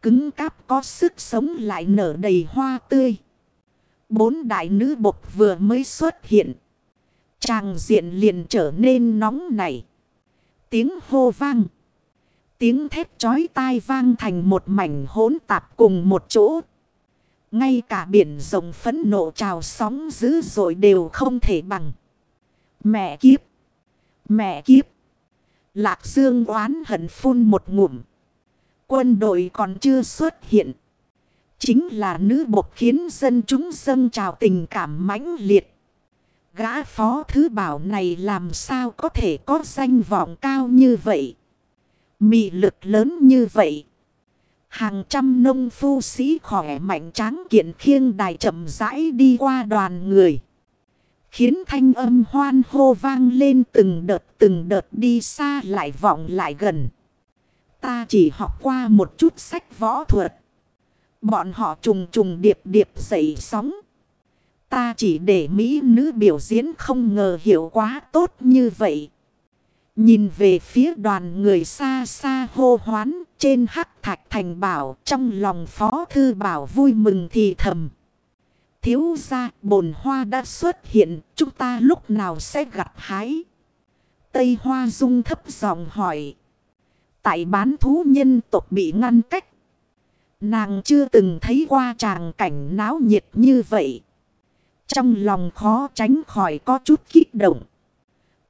Cứng cáp có sức sống lại nở đầy hoa tươi. Bốn đại nữ bột vừa mới xuất hiện. Tràng diện liền trở nên nóng nảy. Tiếng hô vang. Tiếng thét chói tai vang thành một mảnh hỗn tạp cùng một chỗ. Ngay cả biển rồng phấn nộ trào sóng dữ dội đều không thể bằng. Mẹ kiếp! Mẹ kiếp! Lạc Dương oán hận phun một ngụm. Quân đội còn chưa xuất hiện. Chính là nữ bột khiến dân chúng dâng trào tình cảm mãnh liệt. Gã phó thứ bảo này làm sao có thể có danh vọng cao như vậy. Mị lực lớn như vậy. Hàng trăm nông phu sĩ khỏe mạnh tráng kiện khiêng đài chậm rãi đi qua đoàn người. Khiến thanh âm hoan hô vang lên từng đợt từng đợt đi xa lại vọng lại gần. Ta chỉ học qua một chút sách võ thuật. Bọn họ trùng trùng điệp điệp dậy sóng. Ta chỉ để Mỹ nữ biểu diễn không ngờ hiệu quá tốt như vậy. Nhìn về phía đoàn người xa xa hô hoán, trên hắc thạch thành bảo, trong lòng phó thư bảo vui mừng thì thầm. Thiếu ra bồn hoa đã xuất hiện, chúng ta lúc nào sẽ gặp hái. Tây Hoa Dung thấp giọng hỏi. Tại bán thú nhân tộc bị ngăn cách. Nàng chưa từng thấy qua tràng cảnh náo nhiệt như vậy. Trong lòng khó tránh khỏi có chút kích động.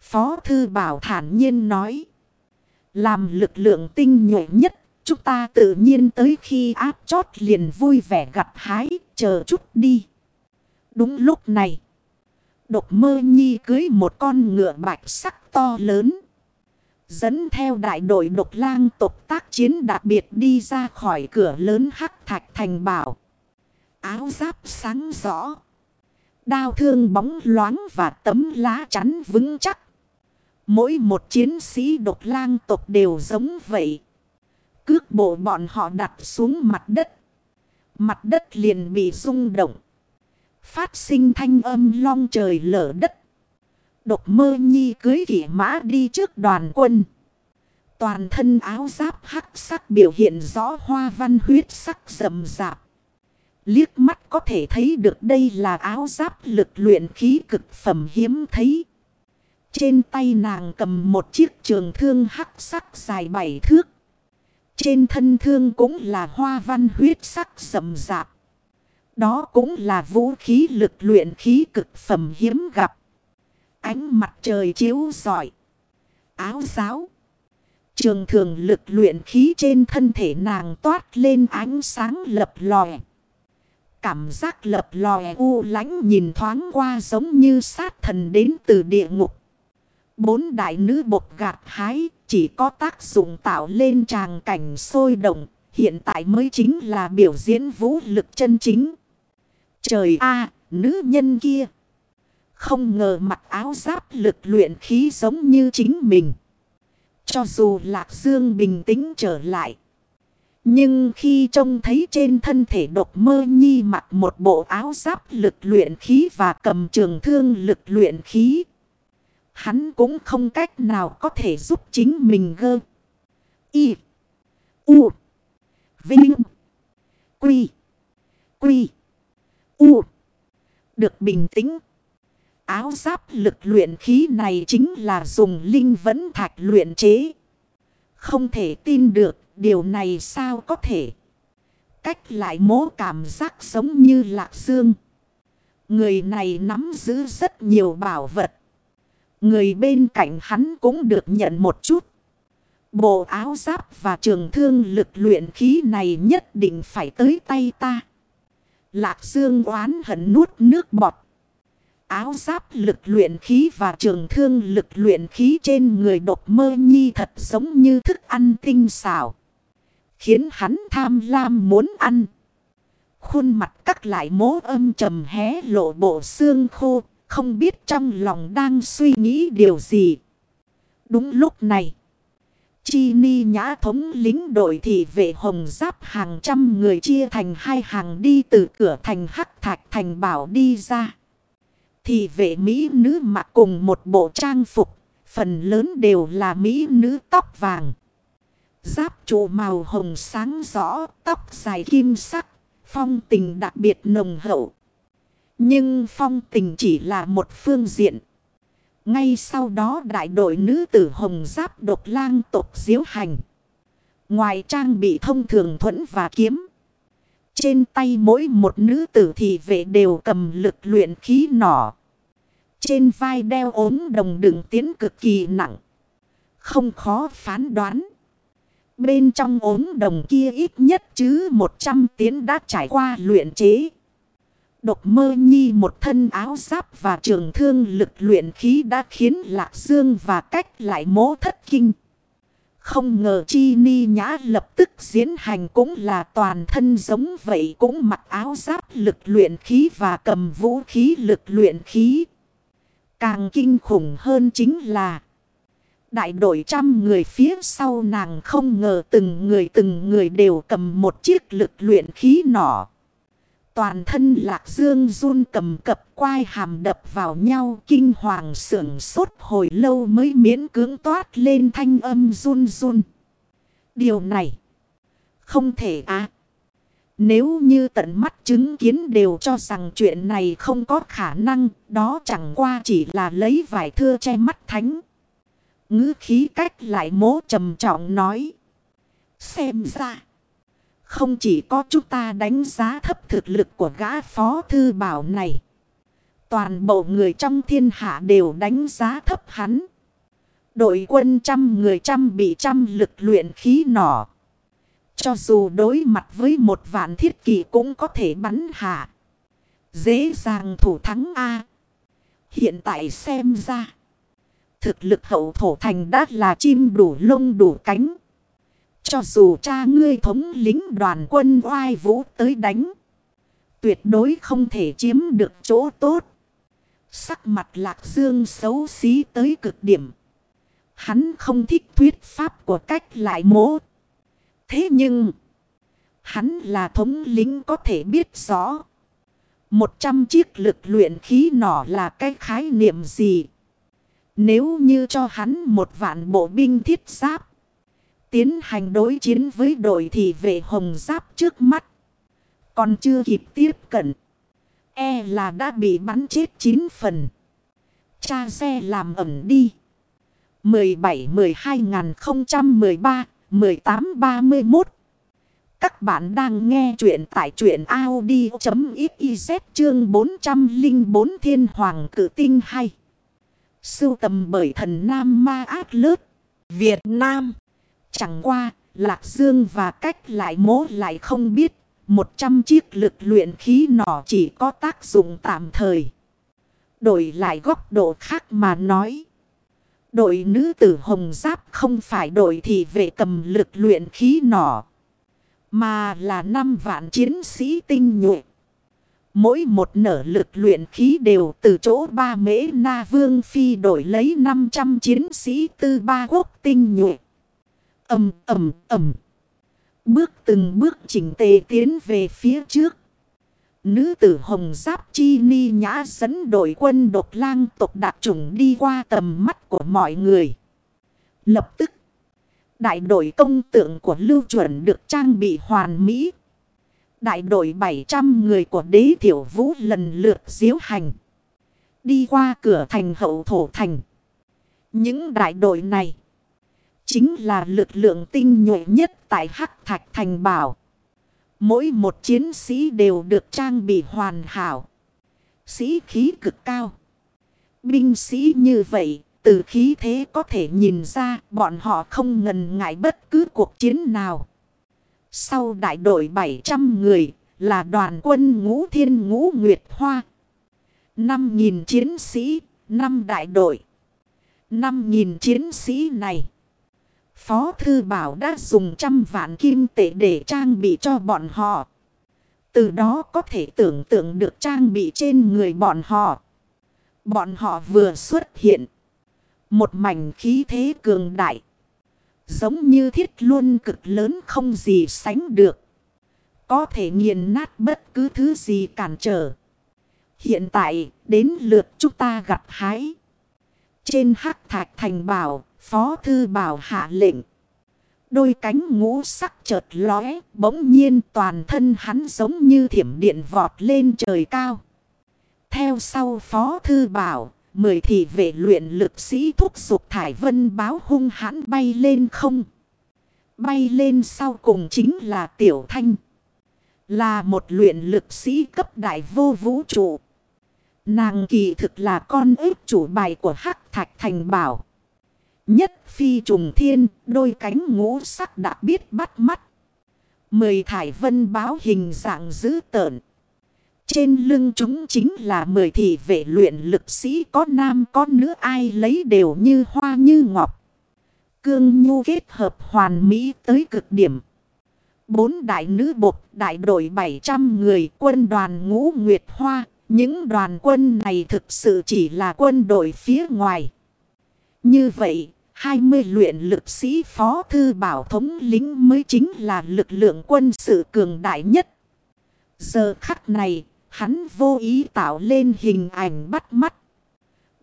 Phó Thư Bảo thản nhiên nói. Làm lực lượng tinh nhuệ nhất, chúng ta tự nhiên tới khi áp chót liền vui vẻ gặt hái, chờ chút đi. Đúng lúc này, độc mơ nhi cưới một con ngựa bạch sắc to lớn. Dẫn theo đại đội độc lang tộc tác chiến đặc biệt đi ra khỏi cửa lớn hắc thạch thành bảo. Áo giáp sáng rõ. Đao thương bóng loáng và tấm lá chắn vững chắc. Mỗi một chiến sĩ độc lang tộc đều giống vậy. Cước bộ bọn họ đặt xuống mặt đất. Mặt đất liền bị rung động. Phát sinh thanh âm long trời lở đất. Độc mơ nhi cưới kỷ mã đi trước đoàn quân. Toàn thân áo giáp hắc sắc biểu hiện rõ hoa văn huyết sắc rầm rạp. Liếc mắt có thể thấy được đây là áo giáp lực luyện khí cực phẩm hiếm thấy. Trên tay nàng cầm một chiếc trường thương hắc sắc dài bảy thước. Trên thân thương cũng là hoa văn huyết sắc rậm rạp. Đó cũng là vũ khí lực luyện khí cực phẩm hiếm gặp. Ánh mặt trời chiếu rọi. Áo giáo. Trường thường lực luyện khí trên thân thể nàng toát lên ánh sáng lập lòe. Cảm giác lập lòe u lánh nhìn thoáng qua giống như sát thần đến từ địa ngục. Bốn đại nữ bột gạt hái chỉ có tác dụng tạo lên tràng cảnh sôi động. Hiện tại mới chính là biểu diễn vũ lực chân chính. Trời a, nữ nhân kia. Không ngờ mặc áo giáp lực luyện khí giống như chính mình. Cho dù Lạc Dương bình tĩnh trở lại. Nhưng khi trông thấy trên thân thể độc mơ nhi mặc một bộ áo giáp lực luyện khí và cầm trường thương lực luyện khí. Hắn cũng không cách nào có thể giúp chính mình gơ. Y. U. Vinh. Quy. Quy. U. Được bình tĩnh. Áo giáp lực luyện khí này chính là dùng linh vấn thạch luyện chế. Không thể tin được điều này sao có thể. Cách lại mố cảm giác giống như lạc dương. Người này nắm giữ rất nhiều bảo vật. Người bên cạnh hắn cũng được nhận một chút. Bộ áo giáp và trường thương lực luyện khí này nhất định phải tới tay ta. Lạc Dương oán hận nuốt nước bọt. Áo giáp lực luyện khí và trường thương lực luyện khí trên người độc mơ nhi thật giống như thức ăn tinh xảo. Khiến hắn tham lam muốn ăn. Khuôn mặt cắt lại mố âm trầm hé lộ bộ xương khô. Không biết trong lòng đang suy nghĩ điều gì. Đúng lúc này. Chi ni nhã thống lính đội thị vệ hồng giáp hàng trăm người chia thành hai hàng đi từ cửa thành hắc thạch thành bảo đi ra. Thị vệ Mỹ nữ mặc cùng một bộ trang phục, phần lớn đều là Mỹ nữ tóc vàng. Giáp trụ màu hồng sáng rõ, tóc dài kim sắc, phong tình đặc biệt nồng hậu. Nhưng phong tình chỉ là một phương diện. Ngay sau đó đại đội nữ tử hồng giáp độc lang tộc diếu hành. Ngoài trang bị thông thường thuẫn và kiếm. Trên tay mỗi một nữ tử thị vệ đều cầm lực luyện khí nỏ. Trên vai đeo ốm đồng đựng tiến cực kỳ nặng. Không khó phán đoán. Bên trong ốm đồng kia ít nhất chứ 100 tiến đã trải qua luyện chế. Độc mơ nhi một thân áo giáp và trường thương lực luyện khí đã khiến Lạc Dương và cách lại mố thất kinh. Không ngờ chi ni nhã lập tức diễn hành cũng là toàn thân giống vậy, cũng mặc áo giáp lực luyện khí và cầm vũ khí lực luyện khí. Càng kinh khủng hơn chính là Đại đội trăm người phía sau nàng không ngờ từng người từng người đều cầm một chiếc lực luyện khí nỏ. Toàn thân lạc dương run cầm cập quai hàm đập vào nhau kinh hoàng sưởng sốt hồi lâu mới miễn cưỡng toát lên thanh âm run run. Điều này không thể á. Nếu như tận mắt chứng kiến đều cho rằng chuyện này không có khả năng, đó chẳng qua chỉ là lấy vải thưa che mắt thánh ngữ khí cách lại mố trầm trọng nói. Xem ra. Không chỉ có chúng ta đánh giá thấp thực lực của gã phó thư bảo này. Toàn bộ người trong thiên hạ đều đánh giá thấp hắn. Đội quân trăm người trăm bị trăm lực luyện khí nỏ. Cho dù đối mặt với một vạn thiết kỷ cũng có thể bắn hạ. Dễ dàng thủ thắng A. Hiện tại xem ra. Thực lực hậu thổ thành đã là chim đủ lông đủ cánh. Cho dù cha ngươi thống lính đoàn quân oai vũ tới đánh. Tuyệt đối không thể chiếm được chỗ tốt. Sắc mặt lạc dương xấu xí tới cực điểm. Hắn không thích thuyết pháp của cách lại mố. Thế nhưng. Hắn là thống lính có thể biết rõ. Một trăm chiếc lực luyện khí nỏ là cái khái niệm gì? Nếu như cho hắn một vạn bộ binh thiết giáp. Tiến hành đối chiến với đội thị vệ hồng giáp trước mắt. Còn chưa kịp tiếp cận. E là đã bị bắn chết 9 phần. Cha xe làm ẩm đi. 17-12-013-18-31 Các bạn đang nghe chuyện tại chuyện Audi.xyz chương 404 Thiên Hoàng Cử Tinh hay. Sưu tầm bởi thần Nam Ma Át Lớp, Việt Nam. Chẳng qua, Lạc Dương và cách lại mố lại không biết. Một trăm chiếc lực luyện khí nỏ chỉ có tác dụng tạm thời. Đổi lại góc độ khác mà nói. Đội nữ tử hồng giáp không phải đội thì vệ cầm lực luyện khí nỏ. Mà là năm vạn chiến sĩ tinh nhuệ. Mỗi một nở lực luyện khí đều từ chỗ ba mễ na vương phi đổi lấy 500 chiến sĩ tư ba quốc tinh nhuệ Ẩm Ẩm Ẩm. Bước từng bước chỉnh tề tiến về phía trước. Nữ tử hồng giáp chi ni nhã dẫn đội quân độc lang tộc đặc trùng đi qua tầm mắt của mọi người. Lập tức, đại đội công tượng của lưu chuẩn được trang bị hoàn mỹ. Đại đội 700 người của đế thiểu vũ lần lượt diễu hành. Đi qua cửa thành hậu thổ thành. Những đại đội này Chính là lực lượng tinh nhuệ nhất tại Hắc Thạch Thành Bảo. Mỗi một chiến sĩ đều được trang bị hoàn hảo. Sĩ khí cực cao. Binh sĩ như vậy, từ khí thế có thể nhìn ra bọn họ không ngần ngại bất cứ cuộc chiến nào. Sau đại đội 700 người là đoàn quân ngũ thiên ngũ Nguyệt Hoa. 5.000 chiến sĩ, 5 đại đội. 5.000 chiến sĩ này. Phó Thư Bảo đã dùng trăm vạn kim tệ để trang bị cho bọn họ. Từ đó có thể tưởng tượng được trang bị trên người bọn họ. Bọn họ vừa xuất hiện. Một mảnh khí thế cường đại. Giống như thiết luôn cực lớn không gì sánh được. Có thể nghiền nát bất cứ thứ gì cản trở. Hiện tại đến lượt chúng ta gặp hái. Trên hắc thạch thành bảo Phó thư bảo hạ lệnh. Đôi cánh ngũ sắc chợt lóe, bỗng nhiên toàn thân hắn giống như thiểm điện vọt lên trời cao. Theo sau phó thư bảo, mười thị vệ luyện lực sĩ thúc dục thải vân báo hung hãn bay lên không. Bay lên sau cùng chính là tiểu thanh. Là một luyện lực sĩ cấp đại vô vũ trụ. Nàng kỳ thực là con ếp chủ bài của Hắc Thạch Thành Bảo. Nhất phi trùng thiên, đôi cánh ngũ sắc đã biết bắt mắt. Mười thải vân báo hình dạng dữ tợn. Trên lưng chúng chính là mười thị vệ luyện lực sĩ có nam có nữ ai lấy đều như hoa như ngọc. Cương nhu kết hợp hoàn mỹ tới cực điểm. Bốn đại nữ bộc đại đội 700 người quân đoàn ngũ Nguyệt Hoa. Những đoàn quân này thực sự chỉ là quân đội phía ngoài. Như vậy, 20 luyện lực sĩ phó thư bảo thống lính mới chính là lực lượng quân sự cường đại nhất. Giờ khắc này, hắn vô ý tạo lên hình ảnh bắt mắt.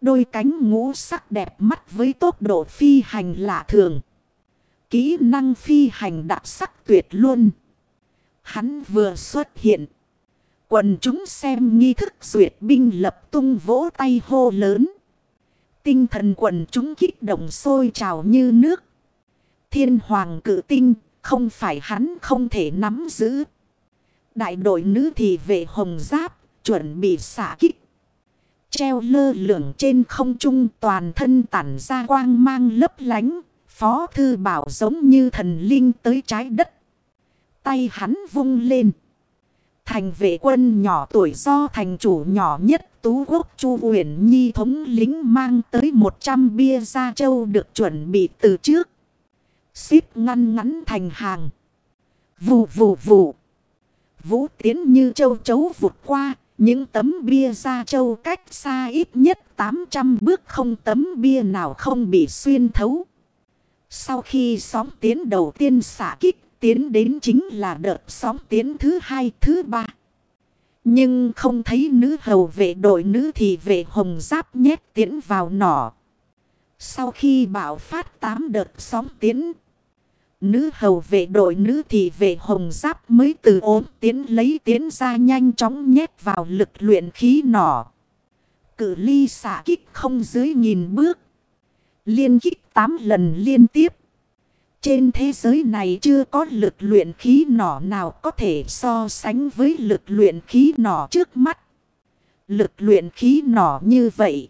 Đôi cánh ngũ sắc đẹp mắt với tốc độ phi hành lạ thường. Kỹ năng phi hành đặc sắc tuyệt luôn. Hắn vừa xuất hiện. Quần chúng xem nghi thức duyệt binh lập tung vỗ tay hô lớn. Tinh thần quần chúng kích động sôi trào như nước. Thiên hoàng cử tinh, không phải hắn không thể nắm giữ. Đại đội nữ thì vệ hồng giáp, chuẩn bị xả kích. Treo lơ lửng trên không trung toàn thân tản ra quang mang lấp lánh. Phó thư bảo giống như thần linh tới trái đất. Tay hắn vung lên. Thành vệ quân nhỏ tuổi do thành chủ nhỏ nhất Tú Quốc Chu Uyển Nhi thống lính mang tới 100 bia gia châu được chuẩn bị từ trước. Xếp ngăn ngắn thành hàng. Vù vù vù. Vũ tiến như châu chấu vụt qua. Những tấm bia ra châu cách xa ít nhất 800 bước không tấm bia nào không bị xuyên thấu. Sau khi sóng tiến đầu tiên xả kích, tiến đến chính là đợt sóng tiến thứ hai, thứ ba. Nhưng không thấy nữ hầu vệ đội nữ thì vệ hồng giáp nhét tiến vào nỏ. Sau khi bạo phát tám đợt sóng tiến. Nữ hầu vệ đội nữ thì vệ hồng giáp mới từ ốm tiến lấy tiến ra nhanh chóng nhét vào lực luyện khí nỏ. Cử ly xả kích không dưới nghìn bước. Liên kích tám lần liên tiếp. Trên thế giới này chưa có lực luyện khí nỏ nào có thể so sánh với lực luyện khí nỏ trước mắt. Lực luyện khí nỏ như vậy.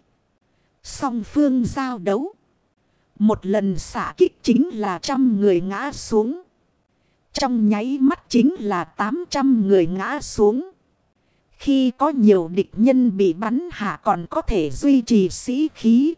Song phương giao đấu. Một lần xả kích chính là trăm người ngã xuống. Trong nháy mắt chính là 800 người ngã xuống. Khi có nhiều địch nhân bị bắn hạ còn có thể duy trì sĩ khí.